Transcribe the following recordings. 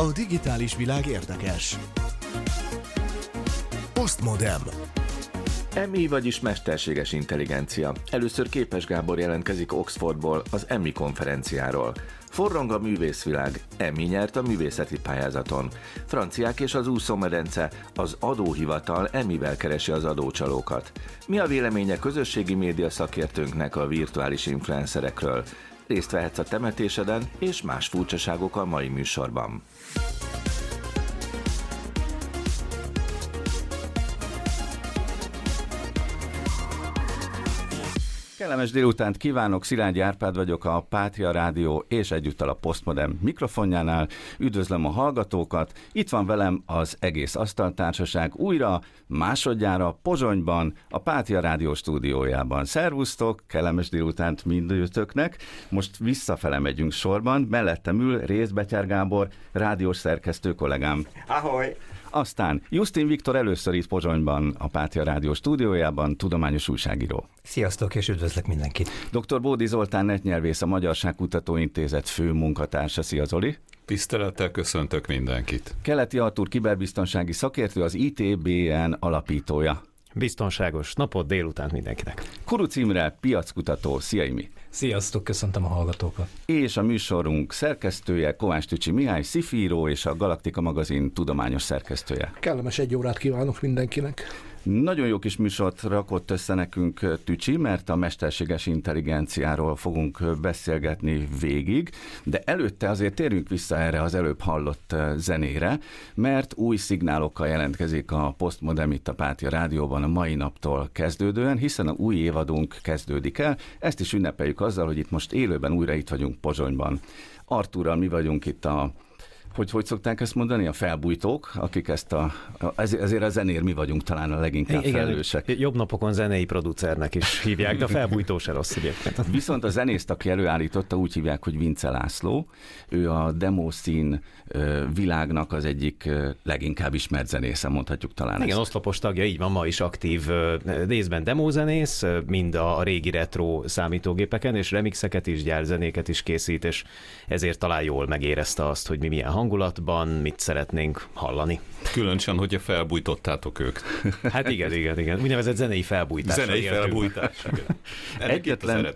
A digitális világ érdekes. Postmodem. EMI, vagyis mesterséges intelligencia. Először Képes Gábor jelentkezik Oxfordból, az EMI konferenciáról. Forrong a művészvilág, EMI nyert a művészeti pályázaton. Franciák és az úszómedence, az adóhivatal EMI-vel keresi az adócsalókat. Mi a véleménye közösségi média szakértőnknek a virtuális influencerekről? Részt vehetsz a temetéseden és más furcsaságok a mai műsorban. Kellemes délutánt kívánok, Szilágyi Árpád vagyok a Pátria Rádió és egyúttal a Postmodern mikrofonjánál. Üdvözlöm a hallgatókat, itt van velem az egész asztaltársaság újra, másodjára Pozsonyban, a Pátria Rádió stúdiójában. Szervusztok, kellemes délutánt mindőtöknek. Most visszafele megyünk sorban, mellettem ül Rész Betyár Gábor, rádiós szerkesztő kollégám. Ahoy! Aztán Justin Viktor először itt Pozsonyban, a Pátia Rádió stúdiójában, tudományos újságíró. Sziasztok, és üdvözlök mindenkit! Dr. Bódi Zoltán netnyelvész, a Magyarságkutató Intézet fő munkatársa. Szia Zoli! Tisztelettel köszöntök mindenkit! Keleti Artur kiberbiztonsági szakértő, az ITBN alapítója. Biztonságos napot délután mindenkinek. Kuruc Imre, piackutató. Szia Imi! Sziasztok, köszöntöm a hallgatókat. És a műsorunk szerkesztője Kovács Tücsi Mihály, szifíró és a Galaktika magazin tudományos szerkesztője. Kellemes egy órát kívánok mindenkinek. Nagyon jó kis műsort rakott össze nekünk Tücsi, mert a mesterséges intelligenciáról fogunk beszélgetni végig, de előtte azért térjünk vissza erre az előbb hallott zenére, mert új szignálokkal jelentkezik a Postmodern itt a Pátia Rádióban a mai naptól kezdődően, hiszen a új évadunk kezdődik el, ezt is ünnepeljük azzal, hogy itt most élőben újra itt vagyunk Pozsonyban. Artúrral mi vagyunk itt a hogy hogy szokták ezt mondani, a felbújtók, akik ezt a, ezért a zenér mi vagyunk talán a leginkább Igen, felelősek. Jobb napokon zenei producernek is hívják, de a felbújtó se rossz egyébként. Viszont a zenészt, aki előállította, úgy hívják, hogy Vince László. Ő a demószín világnak az egyik leginkább ismert zenésze, mondhatjuk talán. Igen, ezt. oszlopos tagja, így van, ma is aktív részben demózenész, mind a régi retro számítógépeken, és remixeket is, gyárzenéket is készít, és ezért talán jól megérezte azt, hogy mi milyen hangulatban, mit szeretnénk hallani. Különösen, hogyha felbújtottátok ők. Hát igen, igen, igen. Úgynevezett zenei felbújtás. Zenei felbújtás. egyetlen,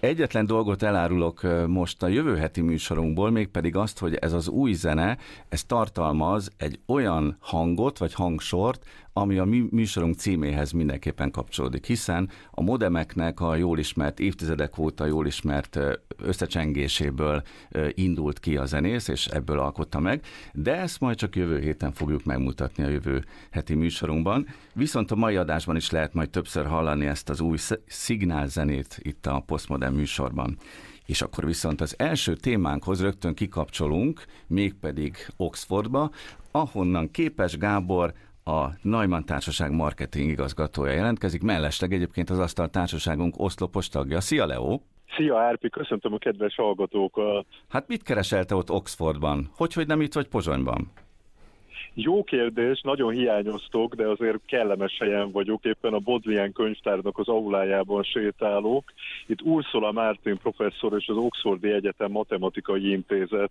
egyetlen dolgot elárulok most a jövő heti műsorunkból, mégpedig azt, hogy ez az új zene, ez tartalmaz egy olyan hangot, vagy hangsort, ami a műsorunk címéhez mindenképpen kapcsolódik, hiszen a modemeknek a jól ismert, évtizedek óta jól ismert összecsengéséből indult ki a zenész, és ebből alkotta meg, de ezt majd csak jövő héten fogjuk megmutatni a jövő heti műsorunkban. Viszont a mai adásban is lehet majd többször hallani ezt az új szignálzenét itt a Postmodern műsorban. És akkor viszont az első témánkhoz rögtön kikapcsolunk, mégpedig Oxfordba, ahonnan Képes Gábor a Neumann Társaság marketing igazgatója jelentkezik, mellesleg egyébként az Asztal Társaságunk oszlopos tagja. Szia, Leo! Szia, Árpi, köszöntöm a kedves hallgatókat! Hát mit kereselte ott Oxfordban? Hogy, hogy nem itt vagy Pozsonyban? Jó kérdés, nagyon hiányoztok, de azért kellemes helyen vagyok, éppen a Bodleian könyvtárnak az aulájában sétálok. Itt Ursula Martin professzor és az Oxfordi Egyetem Matematikai Intézet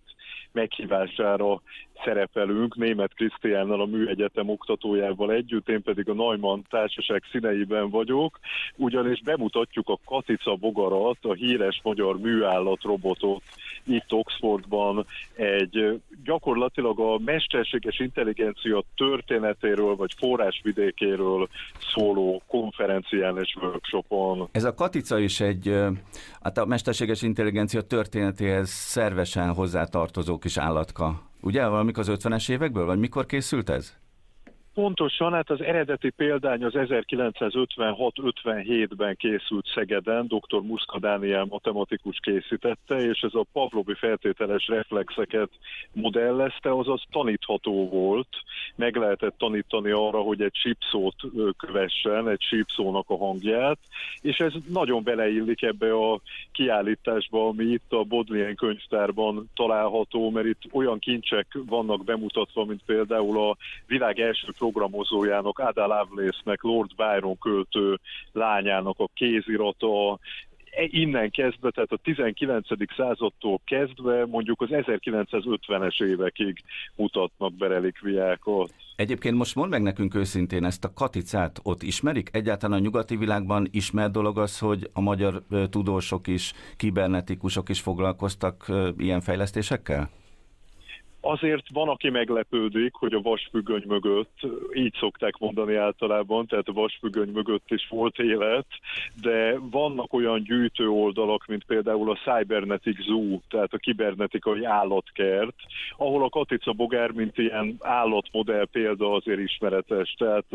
meghívására szerepelünk, német Krisztiánnal a Műegyetem oktatójával együtt, én pedig a Neumann Társaság színeiben vagyok, ugyanis bemutatjuk a Katica bogarat, a híres magyar műállat robotot itt Oxfordban, egy gyakorlatilag a mesterséges intelligencia történetéről vagy forrásvidékéről szóló konferencián és workshopon. Ez a Katica is egy, hát a mesterséges intelligencia történetéhez szervesen hozzátartozó kis állatka Ugye valamikor az 50-es évekből, vagy mikor készült ez? Pontosan, hát az eredeti példány az 1956-57-ben készült Szegeden, dr. Muszka Dániel matematikus készítette, és ez a Pavlovi feltételes reflexeket modellezte, azaz tanítható volt, meg lehetett tanítani arra, hogy egy sípszót kövessen, egy sípszónak a hangját, és ez nagyon beleillik ebbe a kiállításba, ami itt a Bodleian könyvtárban található, mert itt olyan kincsek vannak bemutatva, mint például a világ első programozójának, Ada Lovelace-nek, Lord Byron költő lányának a kézirata, e, innen kezdve, tehát a 19. századtól kezdve mondjuk az 1950-es évekig mutatnak be relikviákat. Egyébként most mondd meg nekünk őszintén, ezt a katicát ott ismerik? Egyáltalán a nyugati világban ismert dolog az, hogy a magyar tudósok is, kibernetikusok is foglalkoztak ilyen fejlesztésekkel? Azért van, aki meglepődik, hogy a vasfüggöny mögött, így szokták mondani általában, tehát a vasfüggöny mögött is volt élet, de vannak olyan gyűjtő oldalak, mint például a Cybernetic Zoo, tehát a kibernetikai állatkert, ahol a Katica Bogár, mint ilyen állatmodell példa azért ismeretes. Tehát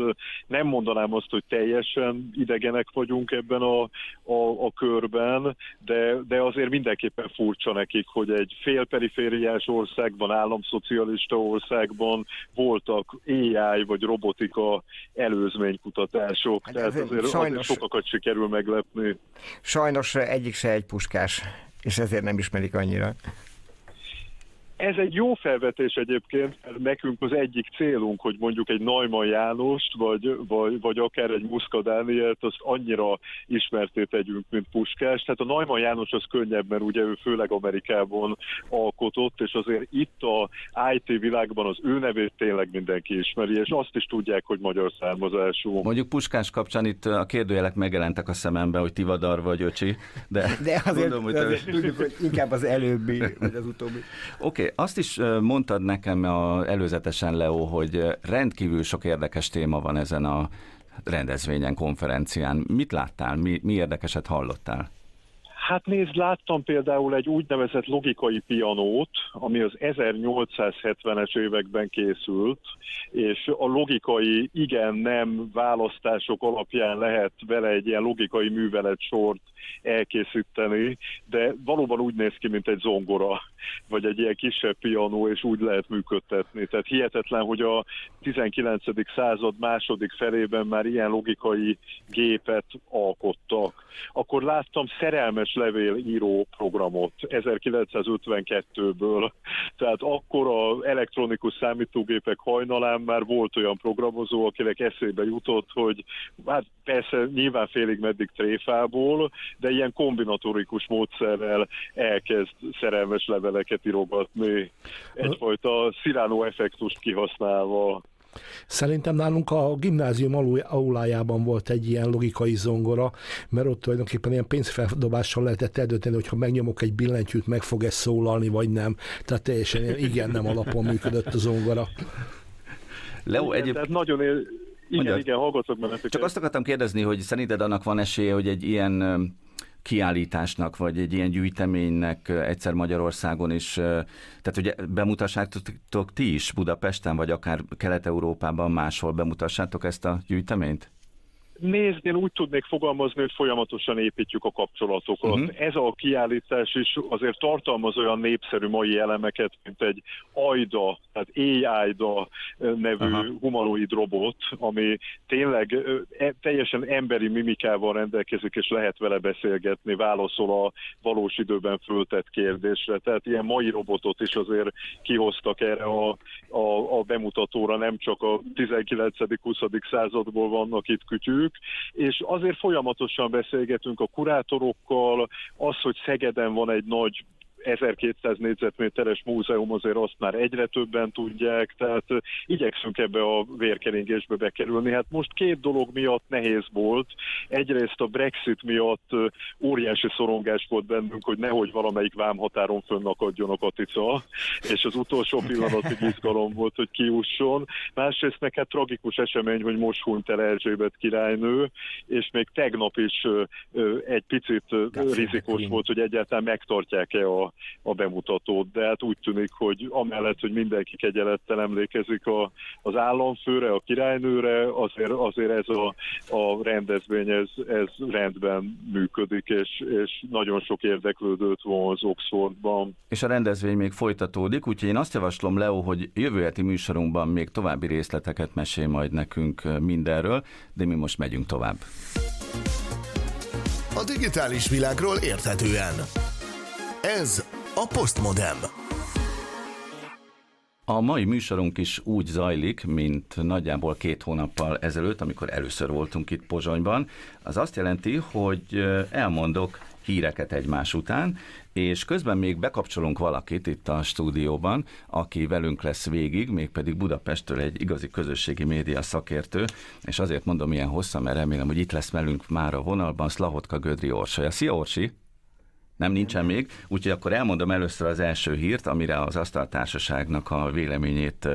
nem mondanám azt, hogy teljesen idegenek vagyunk ebben a, a, a körben, de, de azért mindenképpen furcsa nekik, hogy egy félperifériás országban állam államszocialista országban voltak AI vagy robotika előzménykutatások, hát tehát azért, sajnos, azért sokakat sikerül meglepni. Sajnos egyik se egy puskás, és ezért nem ismerik annyira. Ez egy jó felvetés egyébként, mert nekünk az egyik célunk, hogy mondjuk egy Neumann Jánost, vagy, vagy, vagy akár egy Muszka Dánielt, azt annyira ismerté tegyünk, mint Puskás. Tehát a Neumann János az könnyebb, mert ugye ő főleg Amerikában alkotott, és azért itt a IT világban az ő nevét tényleg mindenki ismeri, és azt is tudják, hogy magyar származású. Mondjuk Puskás kapcsán itt a kérdőjelek megjelentek a szemembe, hogy Tivadar vagy öcsi, de, de azért, mondom, hogy azért tudjuk, hogy inkább az előbbi, vagy az utóbbi. Oké, okay azt is mondtad nekem a, előzetesen, Leo, hogy rendkívül sok érdekes téma van ezen a rendezvényen, konferencián. Mit láttál, mi, mi érdekeset hallottál? Hát nézd, láttam például egy úgynevezett logikai pianót, ami az 1870-es években készült, és a logikai igen-nem választások alapján lehet vele egy ilyen logikai művelet sort elkészíteni, de valóban úgy néz ki, mint egy zongora, vagy egy ilyen kisebb pianó, és úgy lehet működtetni. Tehát hihetetlen, hogy a 19. század második felében már ilyen logikai gépet alkottak. Akkor láttam szerelmes levél programot 1952-ből, tehát akkor az elektronikus számítógépek hajnalán már volt olyan programozó, akinek eszébe jutott, hogy hát persze nyilván félig meddig tréfából, de ilyen kombinatorikus módszerrel elkezd szerelmes leveleket írogatni, egyfajta Cyrano effektust kihasználva. Szerintem nálunk a gimnázium aulájában volt egy ilyen logikai zongora, mert ott tulajdonképpen ilyen pénzfeldobással lehetett eldönteni, hogy ha megnyomok egy billentyűt, meg fog ez szólalni, vagy nem. Tehát teljesen ilyen igen-nem alapon működött a zongora. Leo, egyéb... Tehát nagyon él... Igen, Mondjad. igen, hallgatok benneteket. Csak azt akartam kérdezni, hogy szerinted annak van esélye, hogy egy ilyen kiállításnak, vagy egy ilyen gyűjteménynek egyszer Magyarországon is, tehát hogy bemutassátok ti is Budapesten, vagy akár Kelet-Európában máshol bemutassátok ezt a gyűjteményt? Nézd, én úgy tudnék fogalmazni, hogy folyamatosan építjük a kapcsolatokat. Uh-huh. Ez a kiállítás is azért tartalmaz olyan népszerű mai elemeket, mint egy AIDA, tehát AI-da nevű uh-huh. humanoid robot, ami tényleg e, teljesen emberi mimikával rendelkezik, és lehet vele beszélgetni, válaszol a valós időben föltett kérdésre. Tehát ilyen mai robotot is azért kihoztak erre a, a, a bemutatóra, nem csak a 19.-20. századból vannak itt kütyük, velük, és azért folyamatosan beszélgetünk a kurátorokkal, az, hogy Szegeden van egy nagy 1200 négyzetméteres múzeum, azért azt már egyre többen tudják, tehát igyekszünk ebbe a vérkeringésbe bekerülni. Hát most két dolog miatt nehéz volt. Egyrészt a Brexit miatt óriási szorongás volt bennünk, hogy nehogy valamelyik vámhatáron fönnakadjon a katica, és az utolsó pillanatig izgalom volt, hogy kiusson. Másrészt meg hát tragikus esemény, hogy most hunyt el Erzsébet királynő, és még tegnap is egy picit rizikós volt, hogy egyáltalán megtartják-e a a bemutatót, de hát úgy tűnik, hogy amellett, hogy mindenki kegyelettel emlékezik a, az államfőre, a királynőre, azért, azért ez a, a rendezvény, ez, ez rendben működik, és, és nagyon sok érdeklődőt van az Oxfordban. És a rendezvény még folytatódik, úgyhogy én azt javaslom, Leo, hogy jövő heti műsorunkban még további részleteket mesél majd nekünk mindenről, de mi most megyünk tovább. A digitális világról érthetően. Ez a Postmodem. A mai műsorunk is úgy zajlik, mint nagyjából két hónappal ezelőtt, amikor először voltunk itt Pozsonyban. Az azt jelenti, hogy elmondok híreket egymás után, és közben még bekapcsolunk valakit itt a stúdióban, aki velünk lesz végig, mégpedig Budapestről egy igazi közösségi média szakértő, és azért mondom ilyen hosszan, mert remélem, hogy itt lesz velünk már a vonalban Szlahotka Gödri Orsolya. Szia Orsi! Nem, nincsen még, úgyhogy akkor elmondom először az első hírt, amire az Asztaltársaságnak a véleményét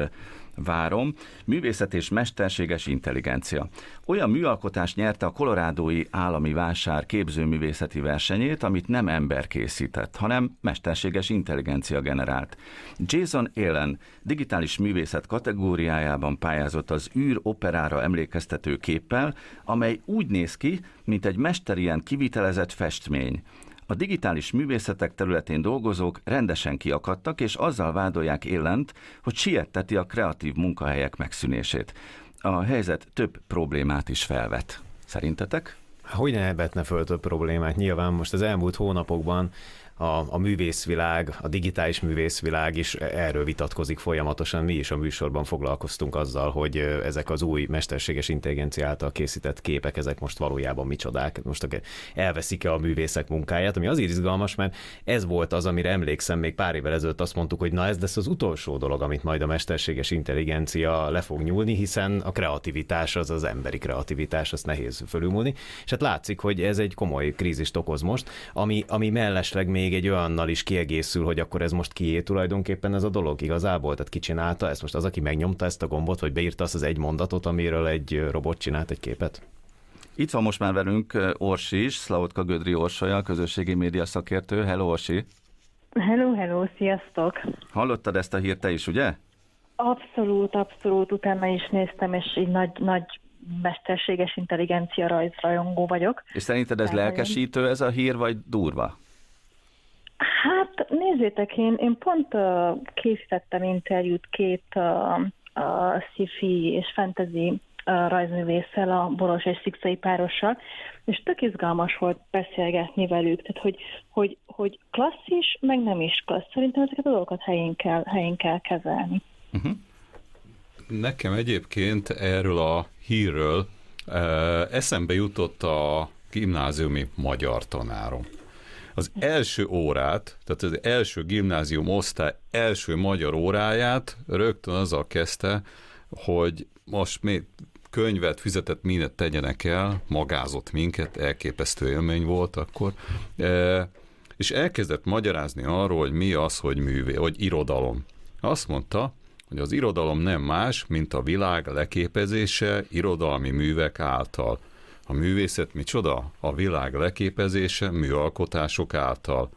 várom. Művészet és mesterséges intelligencia. Olyan műalkotás nyerte a kolorádói állami vásár képzőművészeti versenyét, amit nem ember készített, hanem mesterséges intelligencia generált. Jason Allen digitális művészet kategóriájában pályázott az űr operára emlékeztető képpel, amely úgy néz ki, mint egy mesterien kivitelezett festmény. A digitális művészetek területén dolgozók rendesen kiakadtak, és azzal vádolják Élent, hogy sietteti a kreatív munkahelyek megszűnését. A helyzet több problémát is felvet. Szerintetek? Hogy ne vetne föl több problémát? Nyilván most az elmúlt hónapokban a, a művészvilág, a digitális művészvilág is erről vitatkozik folyamatosan. Mi is a műsorban foglalkoztunk azzal, hogy ezek az új mesterséges intelligencia által készített képek, ezek most valójában micsodák. Most elveszik-e a művészek munkáját, ami azért izgalmas, mert ez volt az, amire emlékszem, még pár évvel ezelőtt azt mondtuk, hogy na ez lesz az utolsó dolog, amit majd a mesterséges intelligencia le fog nyúlni, hiszen a kreativitás az az emberi kreativitás, azt nehéz fölülmúlni. És hát látszik, hogy ez egy komoly krízist okoz most, ami, ami mellesleg még még egy olyannal is kiegészül, hogy akkor ez most kié tulajdonképpen ez a dolog igazából? Tehát ki csinálta ezt most az, aki megnyomta ezt a gombot, vagy beírta azt az egy mondatot, amiről egy robot csinált egy képet? Itt van most már velünk Orsi is, Szlavotka Gödri Orsolya, a közösségi média szakértő. Hello Orsi! Hello, hello, sziasztok! Hallottad ezt a hírt te is, ugye? Abszolút, abszolút, utána is néztem, és így nagy, nagy mesterséges intelligencia rajzrajongó vagyok. És szerinted ez lelkesítő ez a hír, vagy durva? Hát nézzétek, én, én pont uh, készítettem interjút két uh, uh, sci-fi és fantasy rajzművésszel, a Boros és Szikszai párossal, és tök izgalmas volt beszélgetni velük, tehát hogy, hogy, hogy klasszis, meg nem is klassz. Szerintem ezeket a dolgokat helyén kell, helyén kell kezelni. Uh-huh. Nekem egyébként erről a hírről uh, eszembe jutott a gimnáziumi magyar tanárom az első órát, tehát az első gimnázium osztály első magyar óráját rögtön azzal kezdte, hogy most még könyvet, fizetett mindent tegyenek el, magázott minket, elképesztő élmény volt akkor, e, és elkezdett magyarázni arról, hogy mi az, hogy művé, hogy irodalom. Azt mondta, hogy az irodalom nem más, mint a világ leképezése irodalmi művek által. A művészet micsoda? A világ leképezése műalkotások által.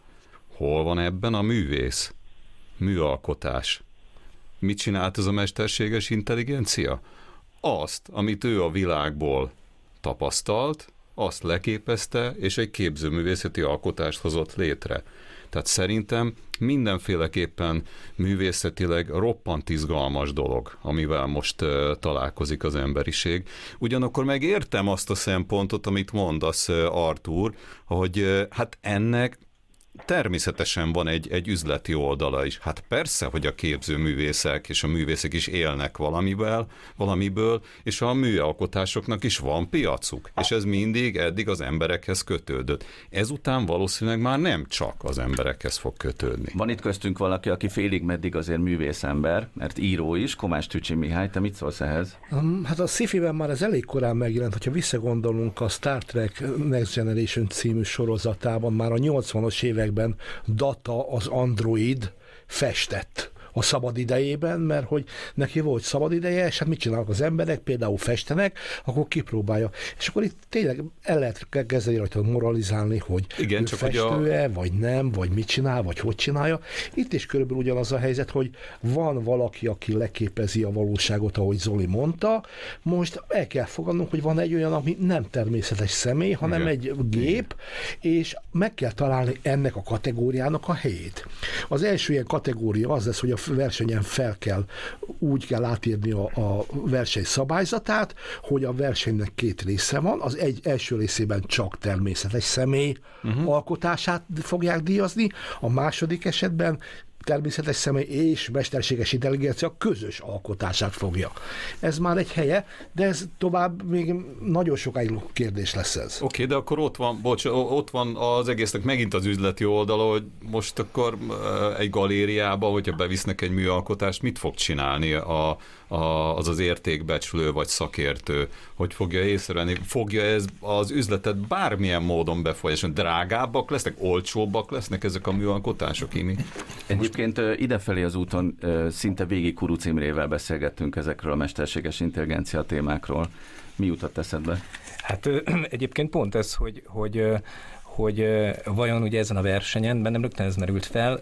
Hol van ebben a művész? Műalkotás. Mit csinált ez a mesterséges intelligencia? Azt, amit ő a világból tapasztalt, azt leképezte, és egy képzőművészeti alkotást hozott létre. Tehát szerintem mindenféleképpen művészetileg roppant izgalmas dolog, amivel most találkozik az emberiség. Ugyanakkor meg értem azt a szempontot, amit mondasz, uh, Artur, hogy hát ennek természetesen van egy, egy üzleti oldala is. Hát persze, hogy a képzőművészek és a művészek is élnek valamivel, valamiből, és a műalkotásoknak is van piacuk. És ez mindig eddig az emberekhez kötődött. Ezután valószínűleg már nem csak az emberekhez fog kötődni. Van itt köztünk valaki, aki félig meddig azért művészember, mert író is, Komás Tücsi Mihály, te mit szólsz ehhez? Um, hát a sci már ez elég korán megjelent, hogyha visszagondolunk a Star Trek Next Generation című sorozatában, már a 80-as évek években Data az android festett a szabad idejében, mert hogy neki volt szabad ideje, és hát mit csinálnak az emberek, például festenek, akkor kipróbálja. És akkor itt tényleg el lehet kezdeni rajta moralizálni, hogy Igen, ő csak festő-e, a... vagy nem, vagy mit csinál, vagy hogy csinálja. Itt is körülbelül ugyanaz a helyzet, hogy van valaki, aki leképezi a valóságot, ahogy Zoli mondta, most el kell fogadnunk, hogy van egy olyan, ami nem természetes személy, hanem Igen. egy gép, Igen. és meg kell találni ennek a kategóriának a helyét. Az első ilyen kategória az lesz, hogy a versenyen fel kell, úgy kell átírni a, a verseny szabályzatát, hogy a versenynek két része van. Az egy első részében csak természetes személy uh-huh. alkotását fogják díjazni, a második esetben természetes személy és mesterséges intelligencia közös alkotását fogja. Ez már egy helye, de ez tovább még nagyon sokáig kérdés lesz ez. Oké, okay, de akkor ott van, bocs, ott van az egésznek megint az üzleti oldala, hogy most akkor egy galériába, hogyha bevisznek egy műalkotást, mit fog csinálni a, a, az az értékbecslő vagy szakértő, hogy fogja észrevenni, fogja ez az üzletet bármilyen módon befolyásolni, drágábbak lesznek, olcsóbbak lesznek ezek a műalkotások, Imi? Egyébként idefelé az úton szinte végig Kuruc Imrével beszélgettünk ezekről a mesterséges intelligencia témákról. Mi jutott eszedbe? Hát egyébként pont ez, hogy, hogy hogy vajon ugye ezen a versenyen, bennem rögtön ez merült fel,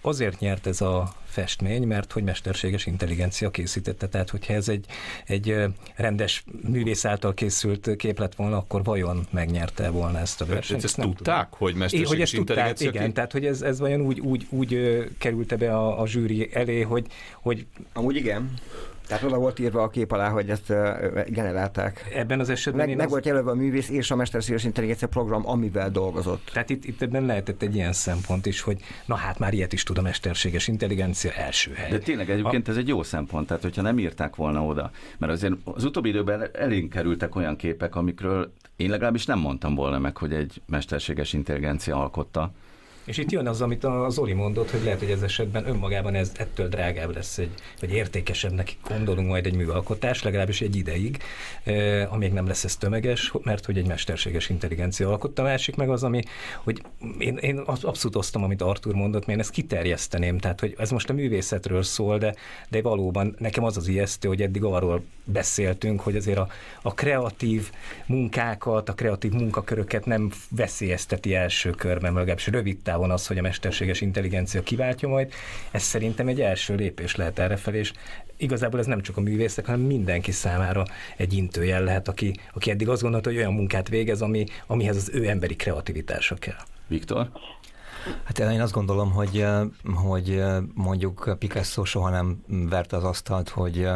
azért nyert ez a festmény, mert hogy mesterséges intelligencia készítette. Tehát, hogyha ez egy, egy rendes művész által készült kép lett volna, akkor vajon megnyerte volna ezt a versenyt? Ezt, ezt tudták, tudom. hogy mesterséges hogy ezt intelligencia? Tudták, igen, tehát hogy ez, ez vajon úgy, úgy, úgy került be a, a zsűri elé, hogy, hogy... Amúgy igen. Tehát oda volt írva a kép alá, hogy ezt generálták. Ebben az esetben meg, meg az... volt jelölve a művész és a mesterséges intelligencia program, amivel dolgozott. Tehát itt, itt ebben lehetett egy ilyen szempont is, hogy na hát már ilyet is tud a mesterséges intelligencia első hely. De tényleg egyébként a... ez egy jó szempont, tehát hogyha nem írták volna oda, mert azért az utóbbi időben elénk kerültek olyan képek, amikről én legalábbis nem mondtam volna meg, hogy egy mesterséges intelligencia alkotta. És itt jön az, amit a Zoli mondott, hogy lehet, hogy ez esetben önmagában ez ettől drágább lesz, egy, vagy értékesebbnek gondolunk majd egy műalkotás, legalábbis egy ideig, eh, amíg nem lesz ez tömeges, mert hogy egy mesterséges intelligencia alkotta. A másik meg az, ami, hogy én, én abszolút osztom, amit Artur mondott, mert én ezt kiterjeszteném, tehát hogy ez most a művészetről szól, de, de valóban nekem az az ijesztő, hogy eddig arról beszéltünk, hogy azért a, a kreatív munkákat, a kreatív munkaköröket nem veszélyezteti első körben, legalábbis rövid távon az, hogy a mesterséges intelligencia kiváltja majd. Ez szerintem egy első lépés lehet errefelé, és igazából ez nem csak a művészek, hanem mindenki számára egy intőjel lehet, aki, aki eddig azt gondolta, hogy olyan munkát végez, ami, amihez az ő emberi kreativitása kell. Viktor? Hát én azt gondolom, hogy, hogy mondjuk Picasso soha nem verte az asztalt, hogy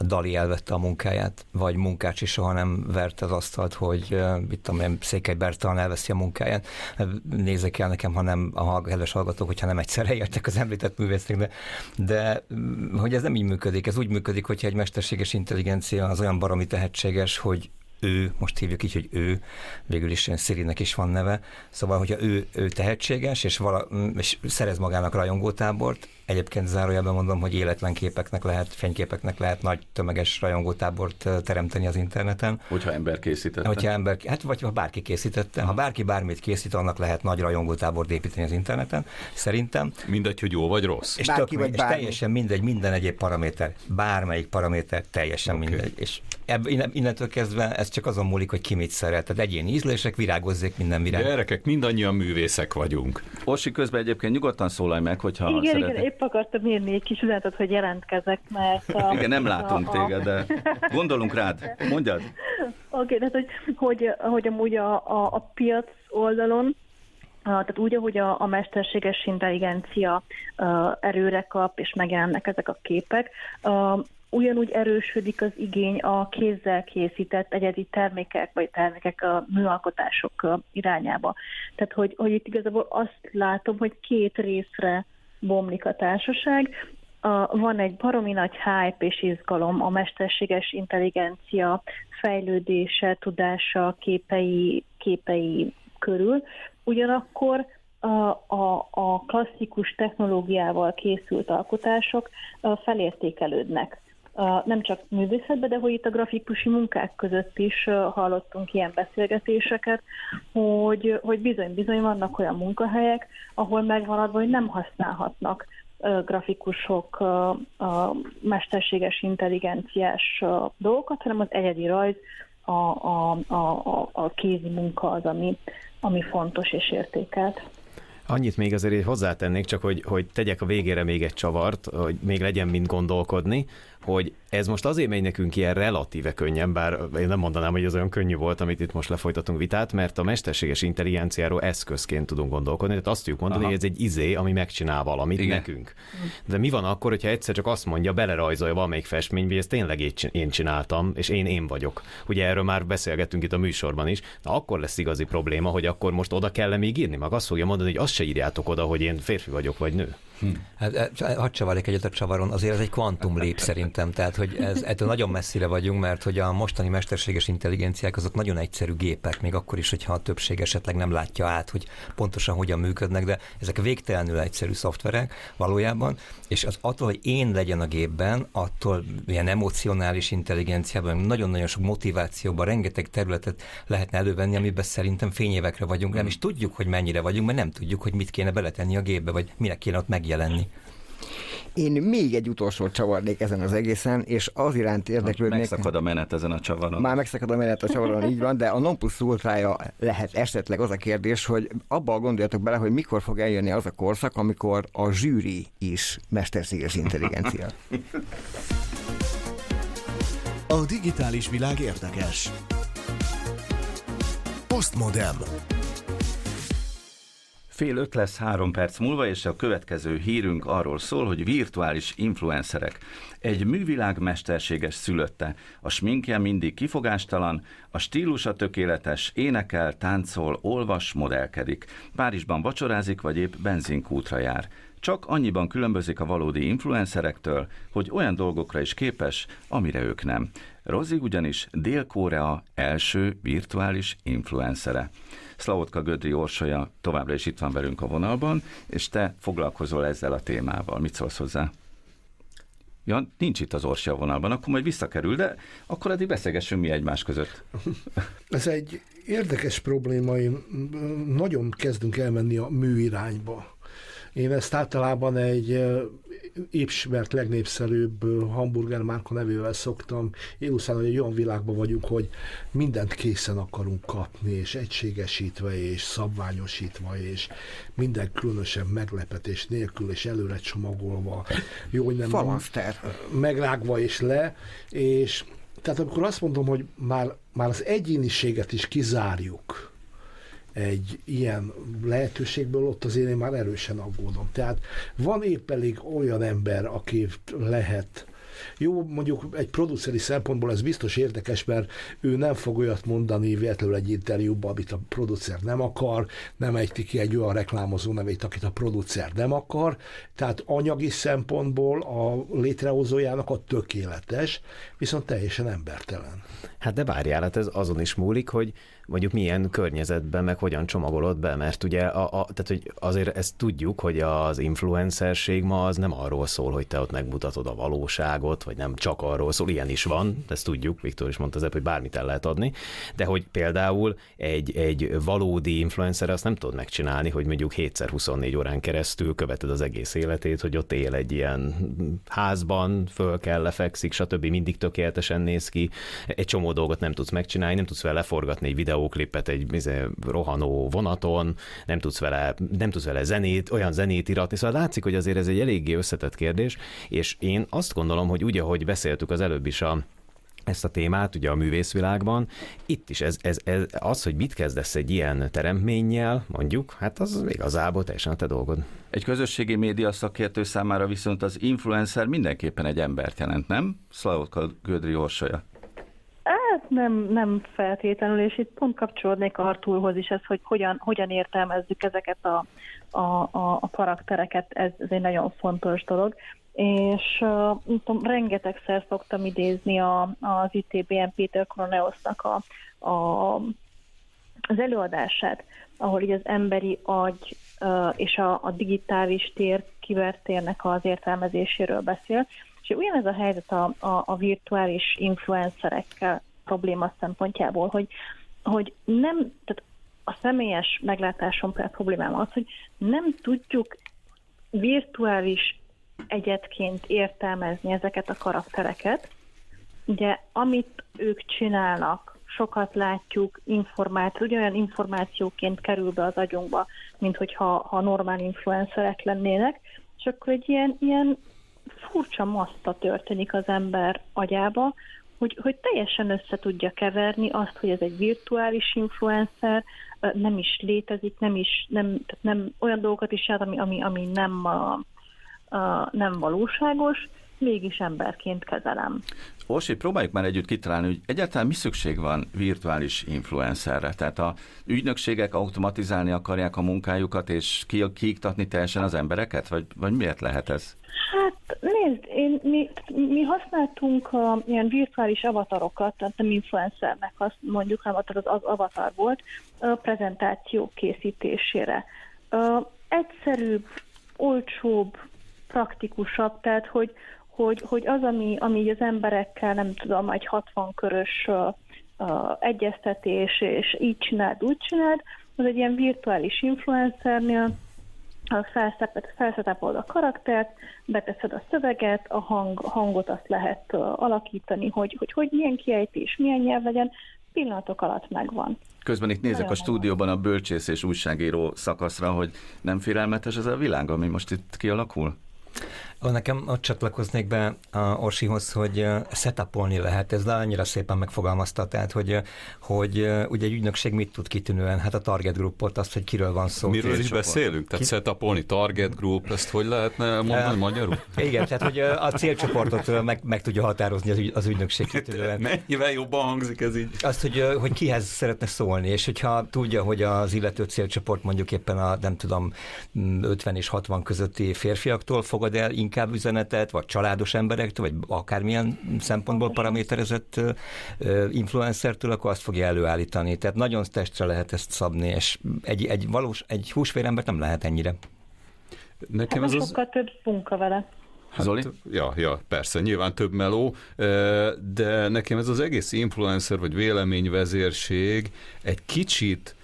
Dali elvette a munkáját, vagy Munkácsi soha nem verte az asztalt, hogy mit tudom én, Székely Bertalan elveszi a munkáját. Nézzék el nekem, ha nem a kedves hallgatók, hogyha nem egyszerre értek az említett művészek, de, de hogy ez nem így működik. Ez úgy működik, hogyha egy mesterséges intelligencia az olyan baromi tehetséges, hogy ő, most hívjuk így, hogy ő, végül is Szirinek is van neve, szóval, hogyha ő, ő tehetséges, és, vala, és szerez magának rajongótábort, Egyébként zárójelben mondom, hogy életlen képeknek lehet, fényképeknek lehet nagy tömeges rajongótábort teremteni az interneten. Hogyha ember készítette. Hogyha ember, hát vagy ha bárki készítette. Ha bárki bármit készít, annak lehet nagy rajongótábort építeni az interneten, szerintem. Mindegy, hogy jó vagy rossz. És, bárki tök, vagy és teljesen mindegy, minden egyéb paraméter, bármelyik paraméter teljesen okay. mindegy. És ebb, innentől kezdve ez csak azon múlik, hogy ki mit szeret. Tehát egyéni ízlések, virágozzék minden virág. Gyerekek, mindannyian művészek vagyunk. Orsi közben egyébként nyugodtan szólalj meg, hogyha igen, szeretnék. Igen, épp akartam írni egy kis üzenetet, hogy jelentkezek, mert... A, Igen, nem látunk a, téged, de gondolunk rád. Mondjad. Oké, okay, tehát hogy, hogy, hogy amúgy a, a, a piac oldalon tehát úgy, ahogy a, a mesterséges intelligencia uh, erőre kap, és megjelennek ezek a képek, uh, ugyanúgy erősödik az igény a kézzel készített egyedi termékek, vagy termékek a műalkotások irányába. Tehát, hogy, hogy itt igazából azt látom, hogy két részre bomlik a társaság. Van egy baromi nagy hype és izgalom a mesterséges intelligencia fejlődése, tudása, képei, képei körül. Ugyanakkor a, a, a klasszikus technológiával készült alkotások felértékelődnek. Nem csak művészetben, de hogy itt a grafikusi munkák között is hallottunk ilyen beszélgetéseket, hogy, hogy bizony-bizony vannak olyan munkahelyek, ahol megvan adva, hogy nem használhatnak grafikusok mesterséges intelligenciás dolgokat, hanem az egyedi rajz, a, a, a, a kézi munka az, ami, ami fontos és értékelt. Annyit még azért hozzátennék, csak hogy, hogy tegyek a végére még egy csavart, hogy még legyen mind gondolkodni, hogy ez most azért megy nekünk ilyen relatíve könnyen, bár én nem mondanám, hogy ez olyan könnyű volt, amit itt most lefolytatunk vitát, mert a mesterséges intelligenciáról eszközként tudunk gondolkodni, tehát azt tudjuk mondani, Aha. hogy ez egy izé, ami megcsinál valamit Igen. nekünk. De mi van akkor, hogyha egyszer csak azt mondja, belerajzolja valamelyik festmény, hogy ezt tényleg én csináltam, és én én vagyok. Ugye erről már beszélgettünk itt a műsorban is, na akkor lesz igazi probléma, hogy akkor most oda kell -e még írni, meg azt fogja mondani, hogy azt se írjátok oda, hogy én férfi vagyok, vagy nő. Hm. Hát, hát hadd csavarik egyet a csavaron, azért ez egy kvantum lép szerintem, tehát hogy ez, ettől nagyon messzire vagyunk, mert hogy a mostani mesterséges intelligenciák azok nagyon egyszerű gépek, még akkor is, hogyha a többség esetleg nem látja át, hogy pontosan hogyan működnek, de ezek végtelenül egyszerű szoftverek valójában, és az attól, hogy én legyen a gépben, attól ilyen emocionális intelligenciában, nagyon-nagyon sok motivációban, rengeteg területet lehetne elővenni, amiben szerintem fényévekre vagyunk, nem is tudjuk, hogy mennyire vagyunk, mert nem tudjuk, hogy mit kéne beletenni a gépbe, vagy minek kéne ott megjelenni. Én még egy utolsó csavarnék ezen az egészen, és az iránt érdeklődnék. Megszakad a menet ezen a csavaron. Már megszakad a menet a csavaron, így van, de a non plus ultrája lehet esetleg az a kérdés, hogy abba gondoljatok bele, hogy mikor fog eljönni az a korszak, amikor a zsűri is mesterséges intelligencia. A digitális világ érdekes. Postmodem. Fél öt lesz három perc múlva, és a következő hírünk arról szól, hogy virtuális influencerek. Egy művilág mesterséges szülötte. A sminkje mindig kifogástalan, a stílusa tökéletes, énekel, táncol, olvas, modellkedik. Párizsban vacsorázik, vagy épp benzinkútra jár. Csak annyiban különbözik a valódi influencerektől, hogy olyan dolgokra is képes, amire ők nem. Rozi ugyanis Dél-Korea első virtuális influencere. Szlavotka Gödri Orsolya továbbra is itt van velünk a vonalban, és te foglalkozol ezzel a témával. Mit szólsz hozzá? Ja, nincs itt az Orsi vonalban, akkor majd visszakerül, de akkor addig beszélgessünk mi egymás között. Ez egy érdekes probléma, én nagyon kezdünk elmenni a mű irányba. Én ezt általában egy épsmert legnépszerűbb hamburger márka nevével szoktam illusztrálni, hogy olyan világban vagyunk, hogy mindent készen akarunk kapni, és egységesítve, és szabványosítva, és minden különösen meglepetés nélkül, és előre csomagolva, jó, hogy nem Falanszter. megrágva és le, és tehát amikor azt mondom, hogy már, már az egyéniséget is kizárjuk, egy ilyen lehetőségből, ott azért én már erősen aggódom. Tehát van épp elég olyan ember, aki lehet jó, mondjuk egy produceri szempontból ez biztos érdekes, mert ő nem fog olyat mondani véletlenül egy interjúban, amit a producer nem akar, nem egy ki egy olyan reklámozó nevét, akit a producer nem akar, tehát anyagi szempontból a létrehozójának a tökéletes, viszont teljesen embertelen. Hát de várjál, hát ez azon is múlik, hogy mondjuk milyen környezetben, meg hogyan csomagolod be, mert ugye a, a, tehát, hogy azért ezt tudjuk, hogy az influencerség ma az nem arról szól, hogy te ott megmutatod a valóságot, vagy nem csak arról szól, ilyen is van, ezt tudjuk, Viktor is mondta az hogy bármit el lehet adni, de hogy például egy, egy valódi influencer azt nem tudod megcsinálni, hogy mondjuk 7x24 órán keresztül követed az egész életét, hogy ott él egy ilyen házban, föl kell, lefekszik, stb. mindig tökéletesen néz ki, egy csomó dolgot nem tudsz megcsinálni, nem tudsz vele leforgatni egy videó videóklipet egy izé, rohanó vonaton, nem tudsz vele, nem tudsz vele zenét, olyan zenét iratni, szóval látszik, hogy azért ez egy eléggé összetett kérdés, és én azt gondolom, hogy úgy, ahogy beszéltük az előbb is a ezt a témát, ugye a művészvilágban. Itt is ez, ez, ez, az, hogy mit kezdesz egy ilyen teremtménnyel, mondjuk, hát az igazából teljesen a te dolgod. Egy közösségi média szakértő számára viszont az influencer mindenképpen egy embert jelent, nem? Szlavotka Gödri Orsolya. Hát nem, nem feltétlenül, és itt pont kapcsolódnék Artúrhoz is ez, hogy hogyan, hogyan értelmezzük ezeket a, a, a, a karaktereket, ez, ez egy nagyon fontos dolog. És uh, tudom, rengetegszer szoktam idézni a, az ITBN Peter Kroneosnak a, a, az előadását, ahol így az emberi agy uh, és a, a digitális tér, kibertérnek az értelmezéséről beszél, és ugyanez a helyzet a, a, a virtuális influencerekkel probléma szempontjából, hogy, hogy nem, tehát a személyes meglátásom problémám az, hogy nem tudjuk virtuális egyetként értelmezni ezeket a karaktereket. Ugye, amit ők csinálnak, sokat látjuk, információ, ugyanolyan információként kerül be az agyunkba, mint hogyha ha normál influencerek lennének, és akkor egy ilyen, ilyen furcsa maszta történik az ember agyába, hogy, hogy teljesen össze tudja keverni azt, hogy ez egy virtuális influencer, nem is létezik, nem is, nem, tehát nem olyan dolgokat is csinál, ami, ami, ami nem, a, a, nem valóságos, mégis emberként kezelem. Orsi, próbáljuk már együtt kitalálni, hogy egyáltalán mi szükség van virtuális influencerre? Tehát a ügynökségek automatizálni akarják a munkájukat, és kiiktatni teljesen az embereket? Vagy, vagy miért lehet ez? Hát nézd, én, mi, mi használtunk uh, ilyen virtuális avatarokat, tehát nem influencernek azt mondjuk, hanem az, az avatar volt, uh, prezentációk készítésére. Uh, egyszerűbb, olcsóbb, praktikusabb, tehát hogy, hogy, hogy az, ami, ami az emberekkel, nem tudom, egy 60 körös uh, uh, egyeztetés, és így csináld, úgy csináld, az egy ilyen virtuális influencernél felszetepolod a karaktert, beteszed a szöveget, a hang, hangot azt lehet uh, alakítani, hogy, hogy, hogy milyen kiejtés, milyen nyelv legyen, pillanatok alatt megvan. Közben itt nézek Nagyon a stúdióban a bölcsész és újságíró szakaszra, hogy nem félelmetes ez a világ, ami most itt kialakul? Nekem ott csatlakoznék be a Orsihoz, hogy setupolni lehet, ez annyira szépen megfogalmazta, tehát hogy, hogy ugye egy ügynökség mit tud kitűnően, hát a target groupot, azt, hogy kiről van szó. Miről is beszélünk? Tehát Ki... setupolni, target group, ezt hogy lehetne mondani magyarul? Igen, tehát hogy a célcsoportot meg, meg tudja határozni az, ügy, az ügynökség kitűnően. Mennyivel jobban hangzik ez így? Azt, hogy, hogy kihez szeretne szólni, és hogyha tudja, hogy az illető célcsoport mondjuk éppen a, nem tudom, 50 és 60 közötti férfiaktól fogad el inkább üzenetet, vagy családos emberektől, vagy akármilyen szempontból paraméterezett influencertől, akkor azt fogja előállítani. Tehát nagyon testre lehet ezt szabni, és egy, egy valós, egy húsvérembert nem lehet ennyire. Nekem hát ez az... sokkal több munka vele. Hát, Zoli? Ja, ja, persze, nyilván több meló, de nekem ez az egész influencer vagy véleményvezérség egy kicsit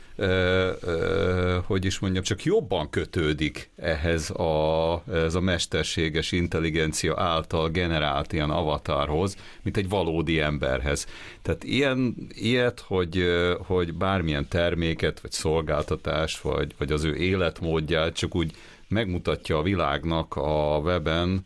hogy is mondjam, csak jobban kötődik ehhez a, ez a mesterséges intelligencia által generált ilyen avatarhoz, mint egy valódi emberhez. Tehát ilyen, ilyet, hogy, hogy bármilyen terméket, vagy szolgáltatást, vagy, vagy az ő életmódját csak úgy megmutatja a világnak a weben,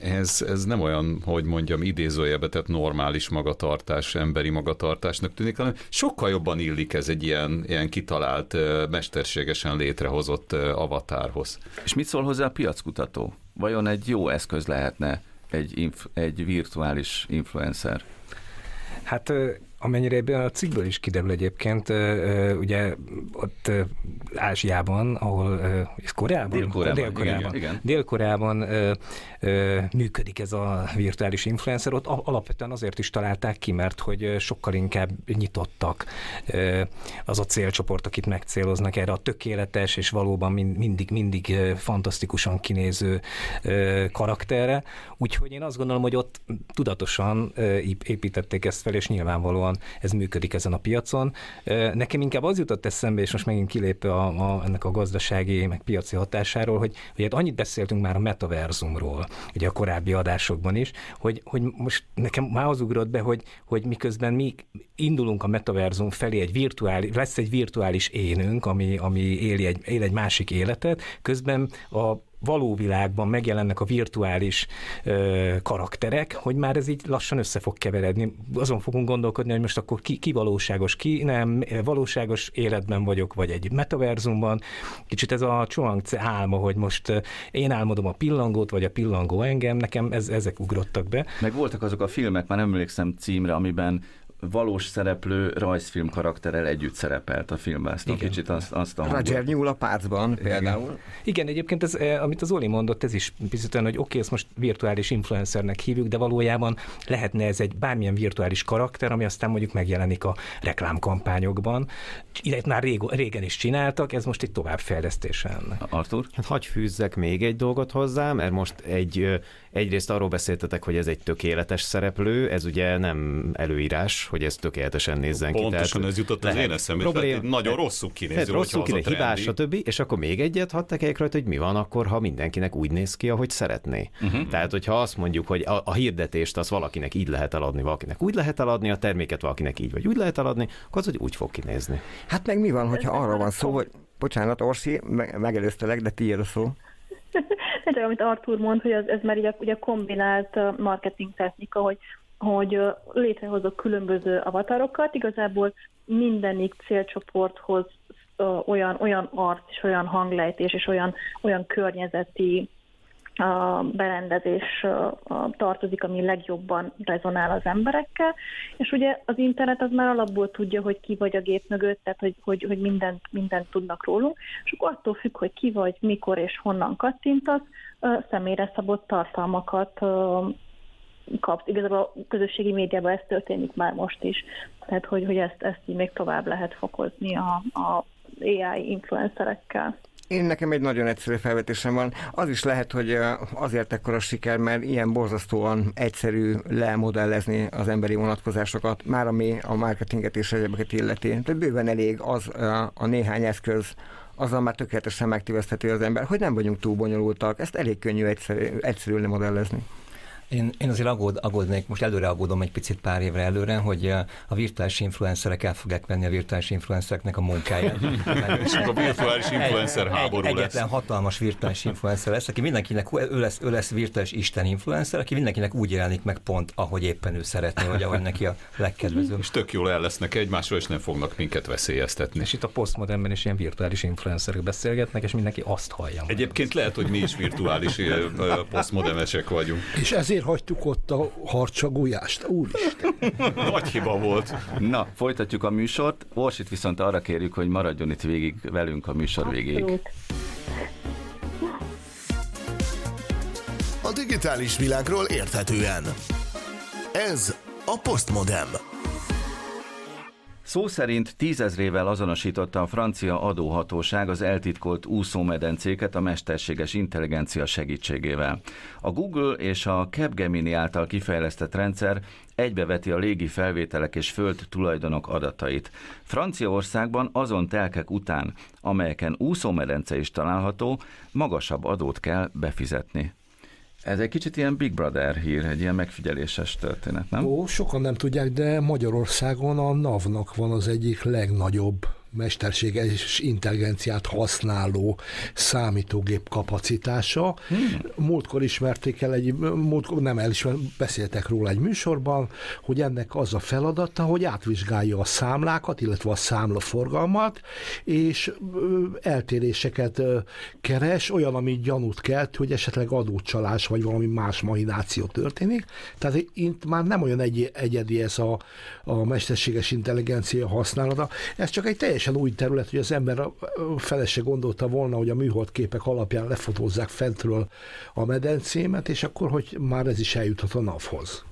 ez, ez nem olyan, hogy mondjam, idézőjebe, tehát normális magatartás, emberi magatartásnak tűnik, hanem sokkal jobban illik ez egy ilyen, ilyen kitalált, mesterségesen létrehozott avatárhoz. És mit szól hozzá a piackutató? Vajon egy jó eszköz lehetne egy, inf- egy virtuális influencer? Hát Amennyire ebben a cikkből is kiderül egyébként, ugye ott Ázsiában, ahol, ez Koreában? Dél-Koreában, Dél-Koreában, igen, Dél-Koreában működik ez a virtuális influencer, ott alapvetően azért is találták ki, mert hogy sokkal inkább nyitottak az a célcsoport, akit megcéloznak erre a tökéletes és valóban mindig, mindig fantasztikusan kinéző karakterre. Úgyhogy én azt gondolom, hogy ott tudatosan építették ezt fel, és nyilvánvalóan valóban ez működik ezen a piacon. Nekem inkább az jutott eszembe, és most megint kilépve a, a, ennek a gazdasági, meg piaci hatásáról, hogy, hogy hát annyit beszéltünk már a metaverzumról, ugye a korábbi adásokban is, hogy, hogy most nekem már az ugrott be, hogy, hogy miközben mi indulunk a metaverzum felé, egy virtuális, lesz egy virtuális énünk, ami, ami éli egy, él egy másik életet, közben a való világban megjelennek a virtuális ö, karakterek, hogy már ez így lassan össze fog keveredni. Azon fogunk gondolkodni, hogy most akkor ki, ki valóságos, ki nem, valóságos életben vagyok, vagy egy metaverzumban. Kicsit ez a Chuang álma, hogy most én álmodom a pillangót, vagy a pillangó engem, nekem ez, ezek ugrottak be. Meg voltak azok a filmek, már nem emlékszem címre, amiben valós szereplő rajzfilm karakterrel együtt szerepelt a filmben. Ezt Igen. a kicsit azt, azt a hangot. Roger Newell a párcban például. Igen. Igen, egyébként ez, eh, amit az Oli mondott, ez is picit olyan, hogy oké, okay, ezt most virtuális influencernek hívjuk, de valójában lehetne ez egy bármilyen virtuális karakter, ami aztán mondjuk megjelenik a reklámkampányokban. Illetve már régo, régen is csináltak, ez most egy továbbfejlesztés ennek. Artur? Hát hagy fűzzek még egy dolgot hozzá, mert most egy Egyrészt arról beszéltetek, hogy ez egy tökéletes szereplő, ez ugye nem előírás, hogy ez tökéletesen nézzen Pontosan ki. Pontosan ez jutott az én eszembe, problém, nagyon rosszul kinéző, rosszul kinéz, hibás, stb. És akkor még egyet hadd tekeljek rajta, hogy mi van akkor, ha mindenkinek úgy néz ki, ahogy szeretné. Uh-huh. Tehát, hogyha azt mondjuk, hogy a, a hirdetést az valakinek így lehet eladni, valakinek úgy lehet eladni, a terméket valakinek így vagy úgy lehet eladni, akkor az hogy úgy fog kinézni. Hát meg mi van, hogyha arra van szó, hogy bocsánat, Orsi, megelőztelek, de tiéd a szó. csak amit Artur mond, hogy ez, ez már ugye, ugye kombinált marketing technika, hogy, hogy létrehozok különböző avatarokat, igazából mindenik célcsoporthoz olyan, olyan arc és olyan hanglejtés és olyan, olyan környezeti a berendezés tartozik, ami legjobban rezonál az emberekkel, és ugye az internet az már alapból tudja, hogy ki vagy a gép mögött, tehát hogy, hogy, hogy mindent, mindent tudnak rólunk, és akkor attól függ, hogy ki vagy, mikor és honnan kattintasz, személyre szabott tartalmakat kapsz. Igazából a közösségi médiában ez történik már most is, tehát hogy, hogy ezt, ezt így még tovább lehet fokozni a, a AI influencerekkel. Én nekem egy nagyon egyszerű felvetésem van. Az is lehet, hogy azért ekkor a siker, mert ilyen borzasztóan egyszerű lemodellezni az emberi vonatkozásokat, már ami a marketinget és egyebeket illeti. Tehát bőven elég az a néhány eszköz, azzal már tökéletesen megtévesztheti az ember, hogy nem vagyunk túl bonyolultak, ezt elég könnyű egyszerű, egyszerű lemodellezni. Én, én azért aggód, aggódnék, most előre aggódom egy picit pár évre előre, hogy eh, a virtuális influencerek el fogják venni a virtuális influencereknek a munkáját. És a virtuális influencer egy, háború egy, Egyetlen lesz. hatalmas virtuális influencer lesz, aki mindenkinek, ő lesz, ő lesz virtuális isten influencer, aki mindenkinek úgy jelenik meg pont, ahogy éppen ő szeretné, vagy ahogy neki a legkedvezőbb. És tök jól el lesznek egymásról, és nem fognak minket veszélyeztetni. És itt a postmodernben is ilyen virtuális influencerek beszélgetnek, és mindenki azt hallja. Egyébként lehet, hogy mi is virtuális postmodernesek vagyunk. És ezért miért hagytuk ott a harcsagójást? Úristen! Nagy hiba volt. Na, folytatjuk a műsort. Orsit viszont arra kérjük, hogy maradjon itt végig velünk a műsor végéig. A digitális világról érthetően. Ez a Postmodem. Szó szerint tízezrével azonosította a francia adóhatóság az eltitkolt úszómedencéket a mesterséges intelligencia segítségével. A Google és a Capgemini által kifejlesztett rendszer egybeveti a légi felvételek és föld tulajdonok adatait. Franciaországban azon telkek után, amelyeken úszómedence is található, magasabb adót kell befizetni. Ez egy kicsit ilyen Big Brother hír, egy ilyen megfigyeléses történet, nem? Ó, sokan nem tudják, de Magyarországon a NAV-nak van az egyik legnagyobb mesterséges intelligenciát használó számítógép kapacitása. Hmm. Múltkor ismerték el egy, múltkor nem elismer, beszéltek róla egy műsorban, hogy ennek az a feladata, hogy átvizsgálja a számlákat, illetve a számlaforgalmat, és eltéréseket keres, olyan, ami gyanút kelt, hogy esetleg adócsalás vagy valami más mahináció történik. Tehát itt már nem olyan egy, egyedi ez a, a mesterséges intelligencia használata, ez csak egy teljesen teljesen új terület, hogy az ember fele se gondolta volna, hogy a műhold képek alapján lefotózzák fentről a medencémet, és akkor, hogy már ez is eljuthat a NAV-hoz.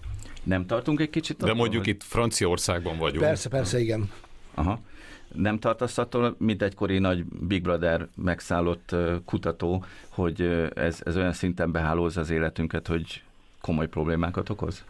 Nem tartunk egy kicsit? De mondjuk hogy... itt Franciaországban vagyunk. Persze, persze, igen. Aha. Nem tartasz attól, mint egykori nagy Big Brother megszállott kutató, hogy ez, ez olyan szinten behálózza az életünket, hogy komoly problémákat okoz?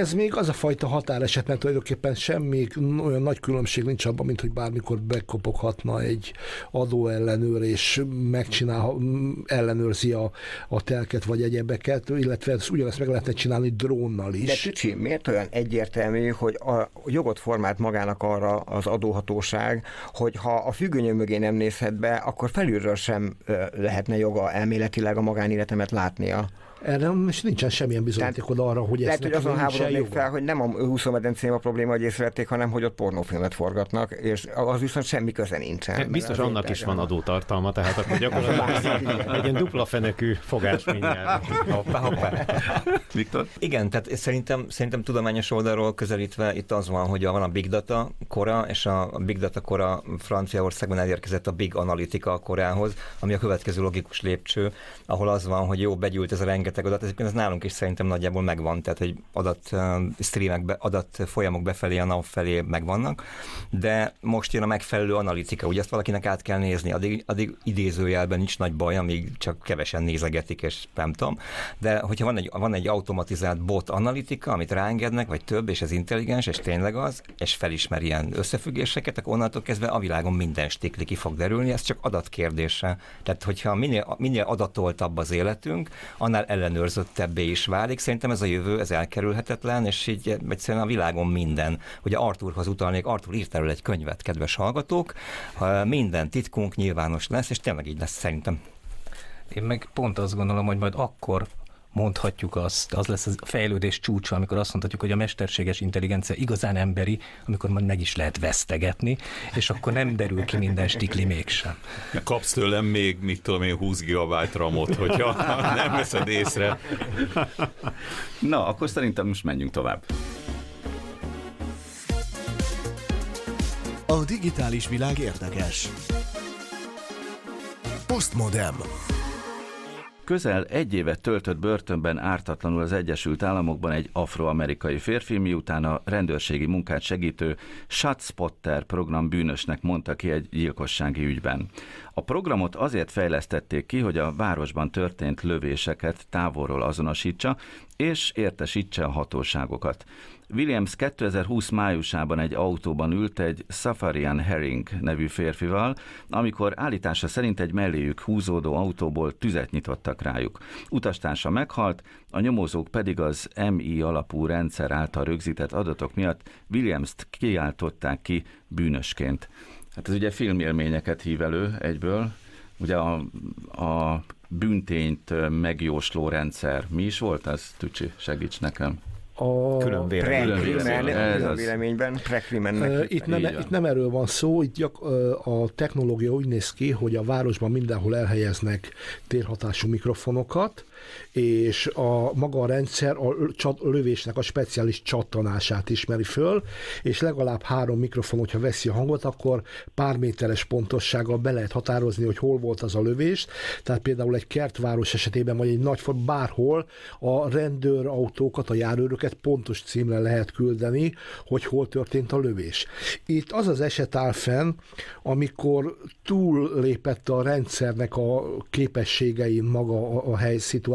Ez még az a fajta határeset, mert tulajdonképpen semmi olyan nagy különbség nincs abban, mint hogy bármikor bekopoghatna egy adóellenőr, és megcsinál, ellenőrzi a, a telket vagy egyebeket, illetve ezt ugyanezt meg lehetne csinálni drónnal is. De Tücsi, miért olyan egyértelmű, hogy a jogot formált magának arra az adóhatóság, hogy ha a függönyő mögé nem nézhet be, akkor felülről sem lehetne joga elméletileg a magánéletemet látnia? Erre most nincsen semmilyen bizonyítékod arra, hogy ez Lehet, hogy azon háborodnék fel, hogy nem a úszómedencém a probléma, hogy észrevették, hanem hogy ott pornófilmet forgatnak, és az viszont semmi köze nincsen. Hát biztos annak is van adótartalma, tehát akkor gyakorlatilag egy ilyen dupla fenekű fogás mindjárt. Hoppá, hoppá. Viktor? Igen, tehát szerintem, szerintem tudományos oldalról közelítve itt az van, hogy van a Big Data kora, és a Big Data kora Franciaországban elérkezett a Big Analytica korához, ami a következő logikus lépcső, ahol az van, hogy jó, begyűlt ez a rengeteg rengeteg adat, egyébként ez nálunk is szerintem nagyjából megvan, tehát hogy adat streamek, adat folyamok befelé, a NAV felé megvannak, de most jön a megfelelő analitika, ugye azt valakinek át kell nézni, addig, addig idézőjelben nincs nagy baj, amíg csak kevesen nézegetik, és nem tudom, de hogyha van egy, van egy automatizált bot analitika, amit ráengednek, vagy több, és ez intelligens, és tényleg az, és felismer ilyen összefüggéseket, akkor onnantól kezdve a világon minden stikli ki fog derülni, ez csak adatkérdése. Tehát, hogyha minél, minél adatoltabb az életünk, annál ellenőrzöttebbé is válik. Szerintem ez a jövő, ez elkerülhetetlen, és így egyszerűen a világon minden. Ugye Arthurhoz utalnék, Arthur írt erről egy könyvet, kedves hallgatók, minden titkunk nyilvános lesz, és tényleg így lesz szerintem. Én meg pont azt gondolom, hogy majd akkor mondhatjuk azt, az lesz a fejlődés csúcsa, amikor azt mondhatjuk, hogy a mesterséges intelligencia igazán emberi, amikor majd meg is lehet vesztegetni, és akkor nem derül ki minden stikli mégsem. Kapsz tőlem még, mit tudom én, 20 gigabyte ramot, hogyha nem veszed észre. Na, akkor szerintem most menjünk tovább. A digitális világ érdekes. Postmodem. Közel egy évet töltött börtönben ártatlanul az Egyesült Államokban egy afroamerikai férfi, miután a rendőrségi munkát segítő ShotSpotter program bűnösnek mondta ki egy gyilkossági ügyben. A programot azért fejlesztették ki, hogy a városban történt lövéseket távolról azonosítsa, és értesítse a hatóságokat. Williams 2020 májusában egy autóban ült egy Safarian Herring nevű férfival, amikor állítása szerint egy melléjük húzódó autóból tüzet nyitottak rájuk. Utastársa meghalt, a nyomozók pedig az MI alapú rendszer által rögzített adatok miatt Williams-t kiáltották ki bűnösként. Hát ez ugye filmélményeket hív elő egyből. Ugye a, a büntényt megjósló rendszer. Mi is volt ez, Tücsi? Segíts nekem a külön véleményben, itt nem, itt nem erről van szó, itt gyak, a technológia úgy néz ki, hogy a városban mindenhol elhelyeznek térhatású mikrofonokat, és a maga a rendszer a csat, lövésnek a speciális csattanását ismeri föl, és legalább három mikrofon, hogyha veszi a hangot, akkor pár méteres pontossággal be lehet határozni, hogy hol volt az a lövés. Tehát például egy kertváros esetében, vagy egy nagy bárhol a rendőrautókat, a járőröket pontos címre lehet küldeni, hogy hol történt a lövés. Itt az az eset áll fenn, amikor túl lépett a rendszernek a képességein maga a, a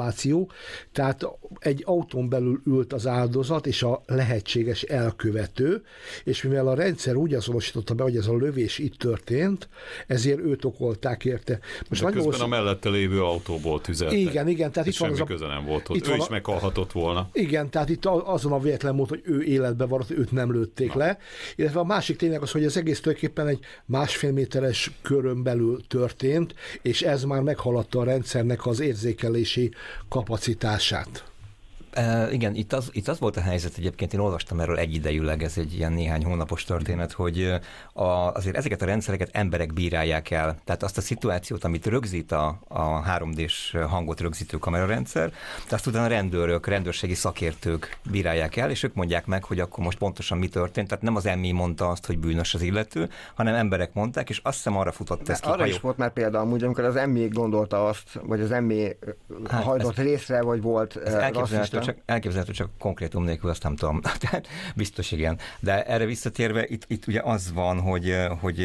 helyszituáció, tehát egy autón belül ült az áldozat és a lehetséges elkövető, és mivel a rendszer úgy azonosította be, hogy ez a lövés itt történt, ezért őt okolták érte. Most De közben hosszú... a mellette lévő autóból tüzeltek. Igen, igen. Tehát itt van az a... köze nem volt ott. Itt ő is a... meghalhatott volna. Igen, tehát itt azon a véletlen volt, hogy ő életben van, őt nem lőtték Na. le. Illetve a másik tényleg az, hogy az egész tulajdonképpen egy másfél méteres körön belül történt, és ez már meghaladta a rendszernek az érzékelési kapacitását. E, igen, itt az, itt az volt a helyzet egyébként, én olvastam erről egyidejűleg, ez egy ilyen néhány hónapos történet, hogy a, azért ezeket a rendszereket emberek bírálják el. Tehát azt a szituációt, amit rögzít a, a 3D-s hangot rögzítő kamerarendszer, azt utána rendőrök, rendőrségi szakértők bírálják el, és ők mondják meg, hogy akkor most pontosan mi történt. Tehát nem az emmi mondta azt, hogy bűnös az illető, hanem emberek mondták, és azt hiszem arra futott ez ki. Arra is volt már példa amúgy, amikor az emmi gondolta azt, vagy az emmi hát hajtott ez, részre, vagy volt ez csak, elképzelhető, csak konkrétum nélkül azt nem tudom. Tehát biztos igen. De erre visszatérve, itt, itt ugye az van, hogy, hogy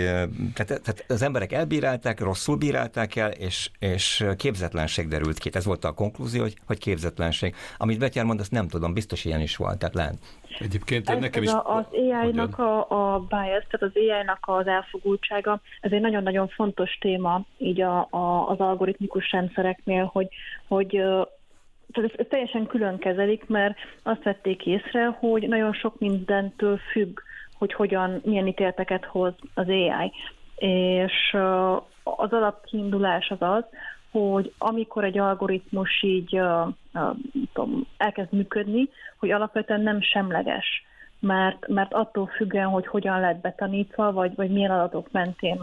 tehát, tehát az emberek elbírálták, rosszul bírálták el, és, és képzetlenség derült ki. Ez volt a konklúzió, hogy, hogy képzetlenség. Amit Betyár mond, azt nem tudom, biztos ilyen is volt, tehát lehet. Egyébként ez, nekem is... A, az AI-nak a, a bias, tehát az AI-nak az elfogultsága, ez egy nagyon-nagyon fontos téma így a, a, az algoritmikus rendszereknél, hogy, hogy tehát ezt, teljesen külön kezelik, mert azt vették észre, hogy nagyon sok mindentől függ, hogy hogyan, milyen ítélteket hoz az AI. És az alapkiindulás az az, hogy amikor egy algoritmus így uh, uh, tudom, elkezd működni, hogy alapvetően nem semleges, mert, mert attól függően, hogy hogyan lett betanítva, vagy, vagy milyen adatok mentén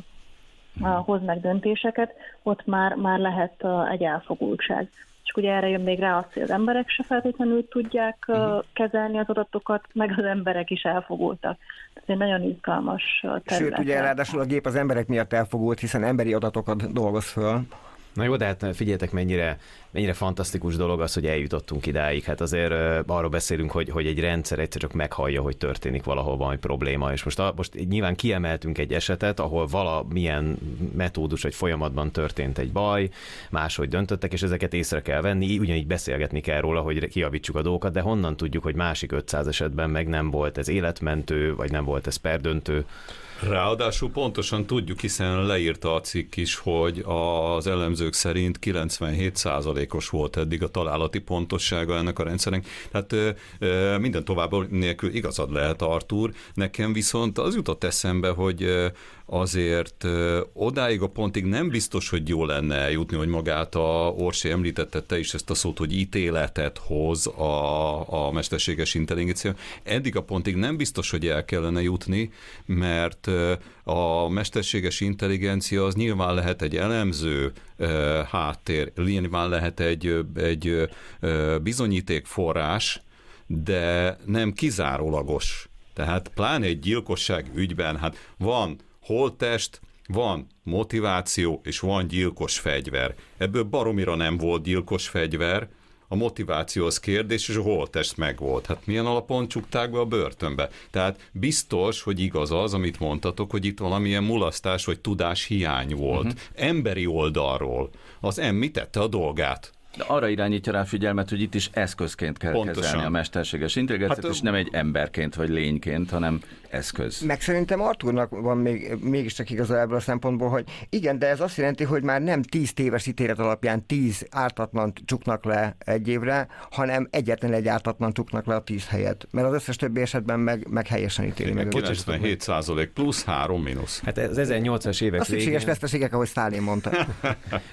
uh, hoz meg döntéseket, ott már, már lehet uh, egy elfogultság csak ugye erre jön még rá az, hogy az emberek se feltétlenül tudják uh-huh. kezelni az adatokat, meg az emberek is elfogultak. Ez egy nagyon izgalmas terület. Sőt, ugye ráadásul a gép az emberek miatt elfogult, hiszen emberi adatokat dolgoz föl. Na jó, de hát figyeljetek, mennyire, mennyire fantasztikus dolog az, hogy eljutottunk idáig. Hát azért arról beszélünk, hogy, hogy egy rendszer egyszer csak meghallja, hogy történik valahol valami probléma. És most, a, most nyilván kiemeltünk egy esetet, ahol valamilyen metódus vagy folyamatban történt egy baj, máshogy döntöttek, és ezeket észre kell venni, ugyanígy beszélgetni kell róla, hogy kiavítsuk a dolgokat, de honnan tudjuk, hogy másik 500 esetben meg nem volt ez életmentő, vagy nem volt ez perdöntő. Ráadásul pontosan tudjuk, hiszen leírta a cikk is, hogy az elemző elemzők szerint 97%-os volt eddig a találati pontossága ennek a rendszernek. Tehát minden tovább nélkül igazad lehet, Artur. Nekem viszont az jutott eszembe, hogy azért odáig a pontig nem biztos, hogy jó lenne eljutni, hogy magát a Orsi említette te is ezt a szót, hogy ítéletet hoz a, a mesterséges intelligencia. Eddig a pontig nem biztos, hogy el kellene jutni, mert a mesterséges intelligencia az nyilván lehet egy elemző háttér, nyilván lehet egy, egy bizonyítékforrás, de nem kizárólagos. Tehát pláne egy gyilkosság ügyben, hát van holttest, van motiváció, és van gyilkos fegyver. Ebből baromira nem volt gyilkos fegyver, a motiváció az kérdés, és a holttest megvolt. Hát milyen alapon csukták be a börtönbe? Tehát biztos, hogy igaz az, amit mondtatok, hogy itt valamilyen mulasztás vagy tudás hiány volt. Uh-huh. Emberi oldalról. Az emmi tette a dolgát. De arra irányítja rá figyelmet, hogy itt is eszközként kell Pontosan. kezelni a mesterséges intelligenciát, hát, és nem egy emberként vagy lényként, hanem eszköz. Meg szerintem Arturnak van még, mégiscsak igaza ebből a szempontból, hogy igen, de ez azt jelenti, hogy már nem tíz téves ítélet alapján tíz ártatlan csuknak le egy évre, hanem egyetlen egy ártatlan csuknak le a tíz helyet. Mert az összes többi esetben meg, meg helyesen ítéli meg. 97 százalék plusz három mínusz. Hát az 1800-as évek a végén... A veszteségek, ahogy Sztálin mondta.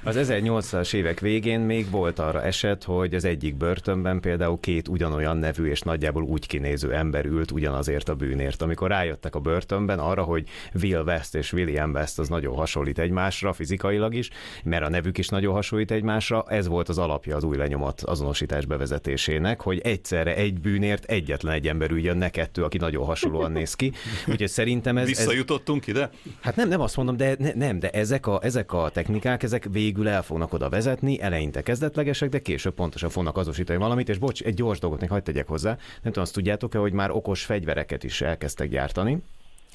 az 1800-as évek végén még volt arra eset, hogy az egyik börtönben például két ugyanolyan nevű és nagyjából úgy kinéző ember ült ugyanazért a bűnért. Amikor rájöttek a börtönben arra, hogy Will West és William West az nagyon hasonlít egymásra fizikailag is, mert a nevük is nagyon hasonlít egymásra, ez volt az alapja az új lenyomat azonosítás bevezetésének, hogy egyszerre egy bűnért egyetlen egy ember üljön, ne kettő, aki nagyon hasonlóan néz ki. Úgyhogy szerintem ez... Visszajutottunk ez... ide? Hát nem, nem azt mondom, de ne, nem, de ezek a, ezek a technikák, ezek végül el fognak oda vezetni, eleinte kezdetlegesek, de később pontosan fognak azonosítani valamit, és bocs, egy gyors dolgot még hagyd tegyek hozzá. Nem tudom, azt tudjátok-e, hogy már okos fegyvereket is elkezdtek gyártani.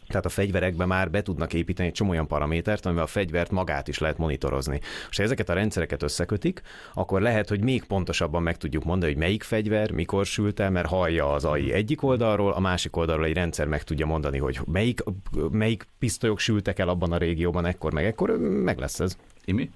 Tehát a fegyverekbe már be tudnak építeni egy csomó olyan paramétert, amivel a fegyvert magát is lehet monitorozni. És ha ezeket a rendszereket összekötik, akkor lehet, hogy még pontosabban meg tudjuk mondani, hogy melyik fegyver, mikor sült el, mert hallja az AI egyik oldalról, a másik oldalról egy rendszer meg tudja mondani, hogy melyik, melyik pisztolyok sültek el abban a régióban, ekkor meg ekkor, meg lesz ez. Imi?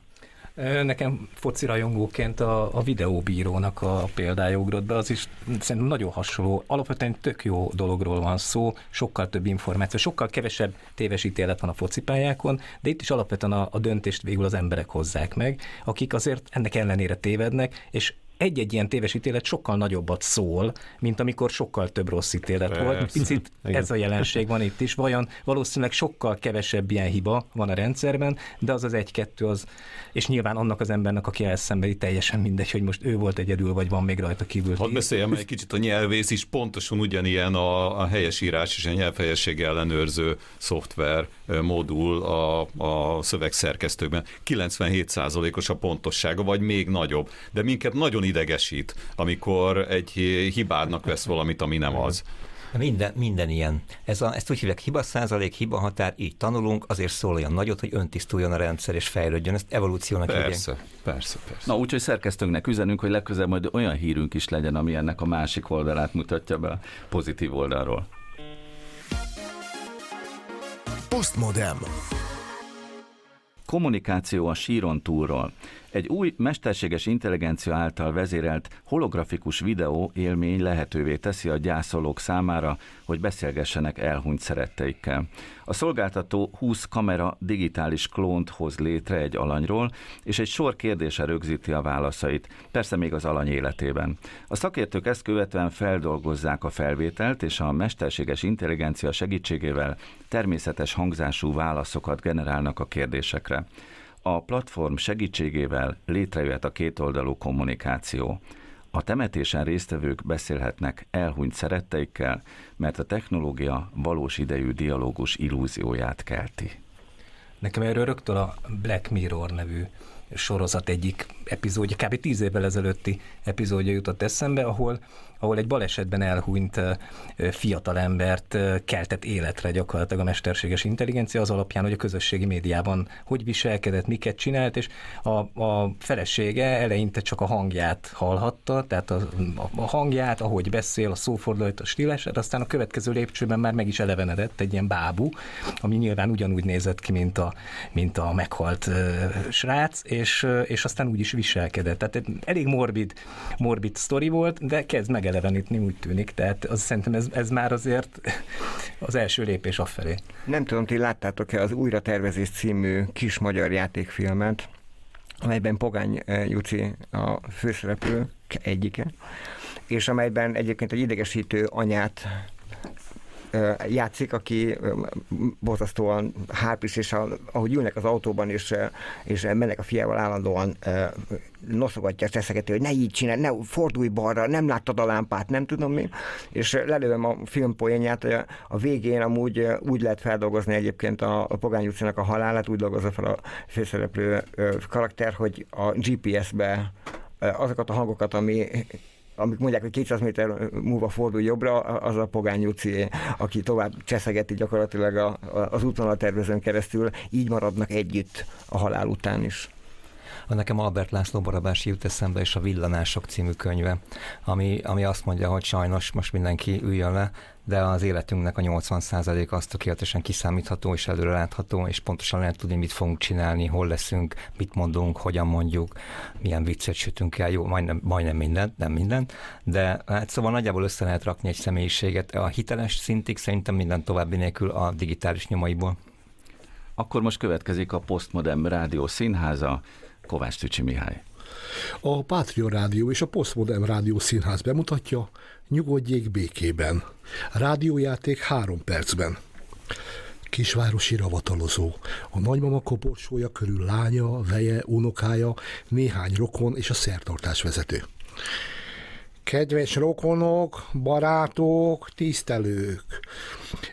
Nekem foci rajongóként a, a videóbírónak a példája ugrott be, az is szerintem nagyon hasonló. Alapvetően tök jó dologról van szó, sokkal több információ, sokkal kevesebb téves ítélet van a focipályákon, de itt is alapvetően a, a döntést végül az emberek hozzák meg, akik azért ennek ellenére tévednek, és egy-egy ilyen téves ítélet sokkal nagyobbat szól, mint amikor sokkal több rossz ítélet Persze. volt. Picit ez a jelenség van itt is. Vajon valószínűleg sokkal kevesebb ilyen hiba van a rendszerben, de az az egy-kettő az, és nyilván annak az embernek, aki elszenvedi, teljesen mindegy, hogy most ő volt egyedül, vagy van még rajta kívül. Hadd beszéljem egy kicsit a nyelvész is, pontosan ugyanilyen a, a helyesírás és a nyelvhelyesség ellenőrző szoftver modul a, a szövegszerkesztőkben. 97%-os a pontossága, vagy még nagyobb. De minket nagyon idegesít, amikor egy hibádnak vesz valamit, ami nem az. Minden, minden ilyen. Ez a, ezt úgy hívják hiba százalék, hiba határ, így tanulunk, azért szól olyan nagyot, hogy öntisztuljon a rendszer és fejlődjön. Ezt evolúciónak persze, hívják. Persze, persze. Na úgyhogy szerkesztőnknek üzenünk, hogy legközelebb majd olyan hírünk is legyen, ami ennek a másik oldalát mutatja be a pozitív oldalról. Postmodem. Kommunikáció a síron túlról. Egy új mesterséges intelligencia által vezérelt holografikus videó élmény lehetővé teszi a gyászolók számára, hogy beszélgessenek elhunyt szeretteikkel. A szolgáltató 20 kamera digitális klónt hoz létre egy alanyról, és egy sor kérdése rögzíti a válaszait, persze még az alany életében. A szakértők ezt követően feldolgozzák a felvételt, és a mesterséges intelligencia segítségével természetes hangzású válaszokat generálnak a kérdésekre. A platform segítségével létrejöhet a kétoldalú kommunikáció. A temetésen résztvevők beszélhetnek elhunyt szeretteikkel, mert a technológia valós idejű dialógus illúzióját kelti. Nekem erről rögtön a Black Mirror nevű sorozat egyik epizódja, kb. tíz évvel ezelőtti epizódja jutott eszembe, ahol ahol egy balesetben elhunyt fiatalembert keltett életre gyakorlatilag a mesterséges intelligencia az alapján, hogy a közösségi médiában hogy viselkedett, miket csinált, és a, a felesége eleinte csak a hangját hallhatta, tehát a, a hangját, ahogy beszél, a szófordulót, a stílását, aztán a következő lépcsőben már meg is elevenedett egy ilyen bábú, ami nyilván ugyanúgy nézett ki, mint a, mint a meghalt uh, srác, és és, és aztán úgy is viselkedett. Tehát elég morbid, morbid sztori volt, de kezd megelevenítni, úgy tűnik. Tehát az, szerintem ez, ez már azért az első lépés afelé. Nem tudom, ti láttátok-e az Újra tervezés című kis magyar játékfilmet, amelyben Pogány eh, Juci a főszereplő egyike, és amelyben egyébként egy idegesítő anyát játszik, aki borzasztóan hárpis, és a, ahogy ülnek az autóban, és, és mennek a fiával állandóan noszogatja, teszegeti, hogy ne így csinálj, ne fordulj balra, nem láttad a lámpát, nem tudom mi, és lelőm a film poénját, hogy a végén amúgy úgy lehet feldolgozni egyébként a, a Pogány utcának a halálát, úgy dolgozza fel a főszereplő karakter, hogy a GPS-be azokat a hangokat, ami amik mondják, hogy 200 méter múlva fordul jobbra, az a Pogány Uci, aki tovább cseszegeti gyakorlatilag a, az útvonal tervezőn keresztül, így maradnak együtt a halál után is. Nekem Albert László Barabási jut eszembe, és a Villanások című könyve, ami, ami azt mondja, hogy sajnos most mindenki üljön le, de az életünknek a 80% az tökéletesen kiszámítható és előrelátható, és pontosan lehet tudni, mit fogunk csinálni, hol leszünk, mit mondunk, hogyan mondjuk, milyen viccet sütünk el, jó, majdnem, majdnem mindent, nem mindent, de hát szóval nagyjából össze lehet rakni egy személyiséget. A hiteles szintig szerintem minden további nélkül a digitális nyomaiból. Akkor most következik a Postmodern Rádió Színháza, Kovács Tücsi Mihály. A Pátria Rádió és a Postmodern Rádió Színház bemutatja Nyugodjék békében. Rádiójáték három percben. Kisvárosi ravatalozó. A nagymama koporsója körül lánya, veje, unokája, néhány rokon és a szertartás vezető. Kedves rokonok, barátok, tisztelők!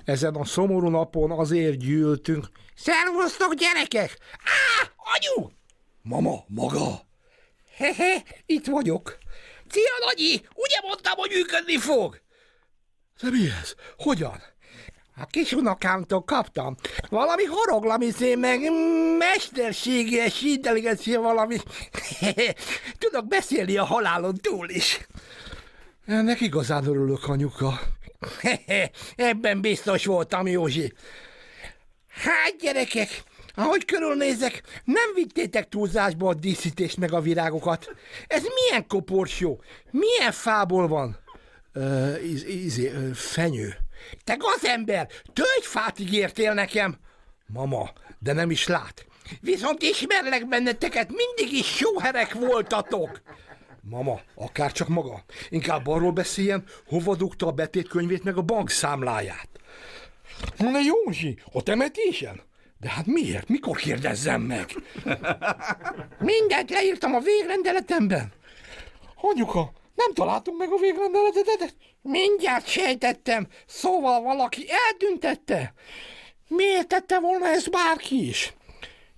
Ezen a szomorú napon azért gyűltünk. Szervusztok, gyerekek! Á, anyu! Mama, maga! Hehe, itt vagyok. Szia, Nagyi! Ugye mondtam, hogy működni fog? De mi ez? Hogyan? A kis unokámtól kaptam. Valami horoglamizé, meg mesterséges intelligencia valami. Tudok beszélni a halálon túl is. Ennek igazán örülök, anyuka. Ebben biztos voltam, Józsi. Hát, gyerekek, ahogy körülnézek, nem vittétek túlzásba a díszítést meg a virágokat. Ez milyen koporsó? Milyen fából van? Uh, íz, íz, uh, fenyő. Te gazember, tölgyfát ígértél nekem. Mama, de nem is lát. Viszont ismerlek benneteket, mindig is sóherek voltatok. Mama, akár csak maga. Inkább arról beszéljen, hova dugta a betétkönyvét meg a bankszámláját. Na Józsi, a temetésen? De hát miért? Mikor kérdezzem meg? Mindent leírtam a végrendeletemben. Anyuka, nem találtunk meg a végrendeletet. Mindjárt sejtettem, szóval valaki eltüntette. Miért tette volna ezt bárki is?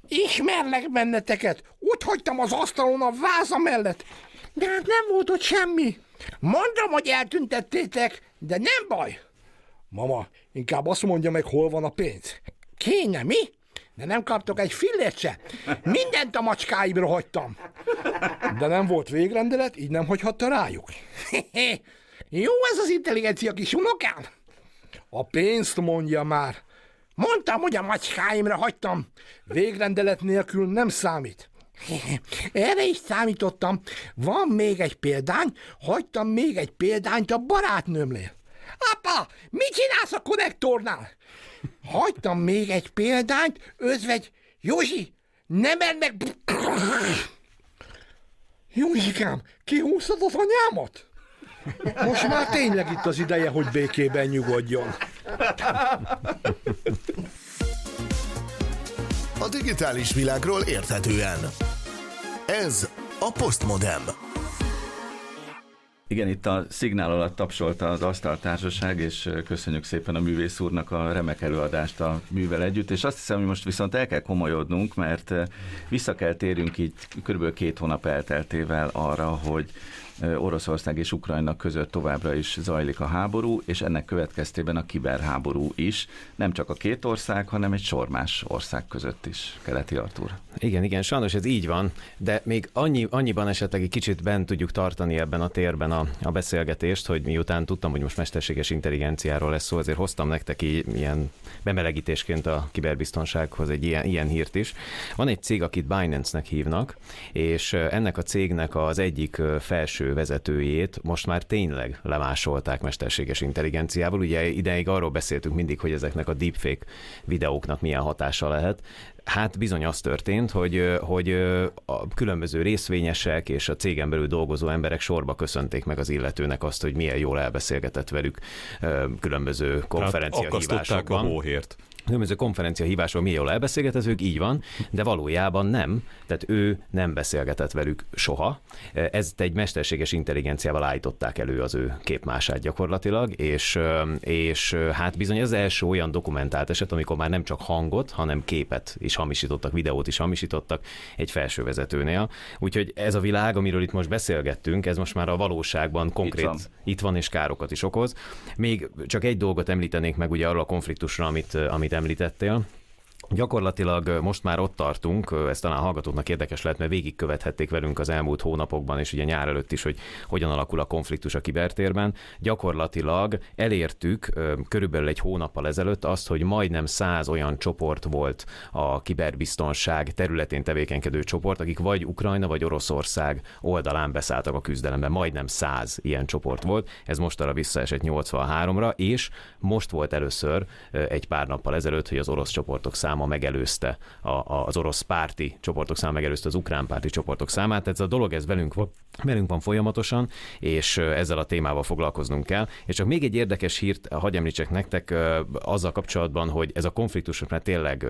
Ismerlek benneteket. Úgy hagytam az asztalon a váza mellett. De hát nem volt ott semmi. Mondom, hogy eltüntettétek, de nem baj. Mama, inkább azt mondja meg, hol van a pénz. Kéne, mi? De nem kaptok egy fillért se. Mindent a macskáimra hagytam. De nem volt végrendelet, így nem hagyhatta rájuk. Jó ez az intelligencia kis unokám? A pénzt mondja már. Mondtam, hogy a macskáimra hagytam. Végrendelet nélkül nem számít. Erre is számítottam. Van még egy példány, hagytam még egy példányt a barátnőmnél. Apa, mit csinálsz a konnektornál? Hagytam még egy példányt, özvegy, Józsi, nem menj meg... Józsikám, kihúztad az anyámat? Most már tényleg itt az ideje, hogy békében nyugodjon. A digitális világról érthetően. Ez a Postmodem. Igen, itt a szignál alatt tapsolta az Asztaltársaság, és köszönjük szépen a művész úrnak a remek előadást a művel együtt, és azt hiszem, hogy most viszont el kell komolyodnunk, mert vissza kell térjünk így körülbelül két hónap elteltével arra, hogy Oroszország és Ukrajna között továbbra is zajlik a háború, és ennek következtében a kiberháború is, nem csak a két ország, hanem egy sor más ország között is, keleti Artur. Igen, igen, sajnos ez így van, de még annyi, annyiban esetleg egy kicsit bent tudjuk tartani ebben a térben a, a beszélgetést, hogy miután tudtam, hogy most mesterséges intelligenciáról lesz szó, azért hoztam nektek ilyen bemelegítésként a kiberbiztonsághoz egy ilyen, ilyen hírt is. Van egy cég, akit Binance-nek hívnak, és ennek a cégnek az egyik felső vezetőjét most már tényleg lemásolták mesterséges intelligenciával. Ugye ideig arról beszéltünk mindig, hogy ezeknek a deepfake videóknak milyen hatása lehet. Hát bizony az történt, hogy, hogy a különböző részvényesek és a cégen belül dolgozó emberek sorba köszönték meg az illetőnek azt, hogy milyen jól elbeszélgetett velük különböző konferencia hát a hóhért különböző konferencia hívásról mi jól elbeszélgetett, így van, de valójában nem, tehát ő nem beszélgetett velük soha. Ezt egy mesterséges intelligenciával állították elő az ő képmását gyakorlatilag, és, és hát bizony az első olyan dokumentált eset, amikor már nem csak hangot, hanem képet is hamisítottak, videót is hamisítottak egy felsővezetőnél. Úgyhogy ez a világ, amiről itt most beszélgettünk, ez most már a valóságban konkrét itt van, itt van és károkat is okoz. Még csak egy dolgot említenék meg ugye arról a konfliktusra, amit, amit említettél, Gyakorlatilag most már ott tartunk, ez talán a hallgatóknak érdekes lehet, mert végigkövethették velünk az elmúlt hónapokban, és ugye nyár előtt is, hogy hogyan alakul a konfliktus a kibertérben. Gyakorlatilag elértük körülbelül egy hónappal ezelőtt azt, hogy majdnem száz olyan csoport volt a kiberbiztonság területén tevékenykedő csoport, akik vagy Ukrajna, vagy Oroszország oldalán beszálltak a küzdelembe. Majdnem száz ilyen csoport volt, ez most arra visszaesett 83-ra, és most volt először egy pár nappal ezelőtt, hogy az orosz csoportok száma száma megelőzte a, a, az orosz párti csoportok száma megelőzte az ukrán párti csoportok számát. Ez a dolog ez velünk, velünk van folyamatosan, és ezzel a témával foglalkoznunk kell. És csak még egy érdekes hírt hagyj említsek nektek azzal kapcsolatban, hogy ez a konfliktus már tényleg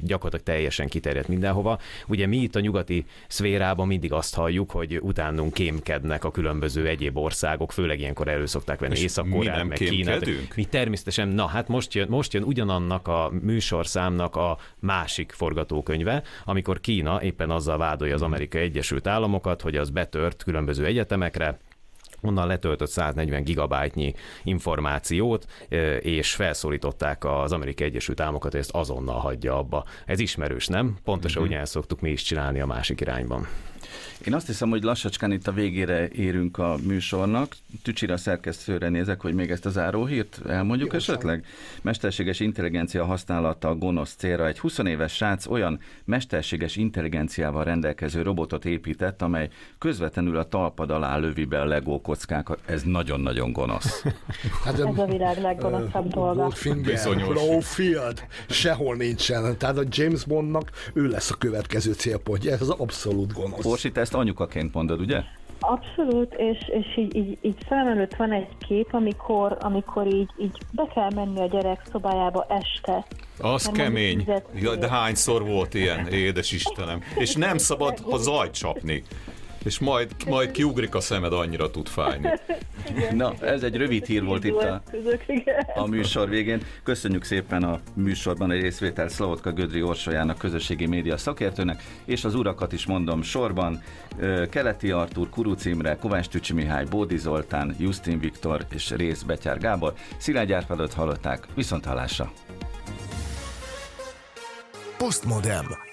gyakorlatilag teljesen kiterjedt mindenhova. Ugye mi itt a nyugati szférában mindig azt halljuk, hogy utánunk kémkednek a különböző egyéb országok, főleg ilyenkor elő szokták venni Észak-Koreát, meg Kínát. Mi természetesen, na hát most jön, most jön ugyanannak a műsorszámnak a másik forgatókönyve, amikor Kína éppen azzal vádolja az Amerikai Egyesült Államokat, hogy az betört különböző egyetemekre, onnan letöltött 140 gigabájtnyi információt, és felszólították az Amerikai Egyesült Államokat, hogy ezt azonnal hagyja abba. Ez ismerős, nem? Pontosan uh-huh. ugyanezt szoktuk mi is csinálni a másik irányban. Én azt hiszem, hogy lassacskán itt a végére érünk a műsornak. Tücsira szerkesztőre nézek, hogy még ezt a záróhírt elmondjuk Jó, esetleg. Mesterséges intelligencia használata a gonosz célra. Egy 20 éves srác olyan mesterséges intelligenciával rendelkező robotot épített, amely közvetlenül a talpad alá lövi be a legó kockákat. Ez nagyon-nagyon gonosz. Hát, Ez a világ leggonoszabb dolga. Blowfield, sehol nincsen. Tehát a James Bondnak ő lesz a következő célpontja. Ez az abszolút gonosz. Orsi, te ezt anyukaként mondod, ugye? Abszolút, és, és így, így, így szem előtt van egy kép, amikor, amikor így, így be kell menni a gyerek szobájába este. Az kemény. Ja, de hányszor volt ilyen, édes Istenem. És nem szabad a zajt csapni és majd, majd kiugrik a szemed, annyira tud fájni. Na, ez egy rövid hír volt itt a, a műsor végén. Köszönjük szépen a műsorban a részvétel Szlavotka Gödri Orsolyának, közösségi média szakértőnek, és az urakat is mondom sorban, Keleti Artur, Kuruc Imre, Kovács Tücsi Mihály, Bódi Zoltán, Justin Viktor és Rész Betyár Gábor. Szilágy Árpádot hallották, viszont hallásra! Postmodem.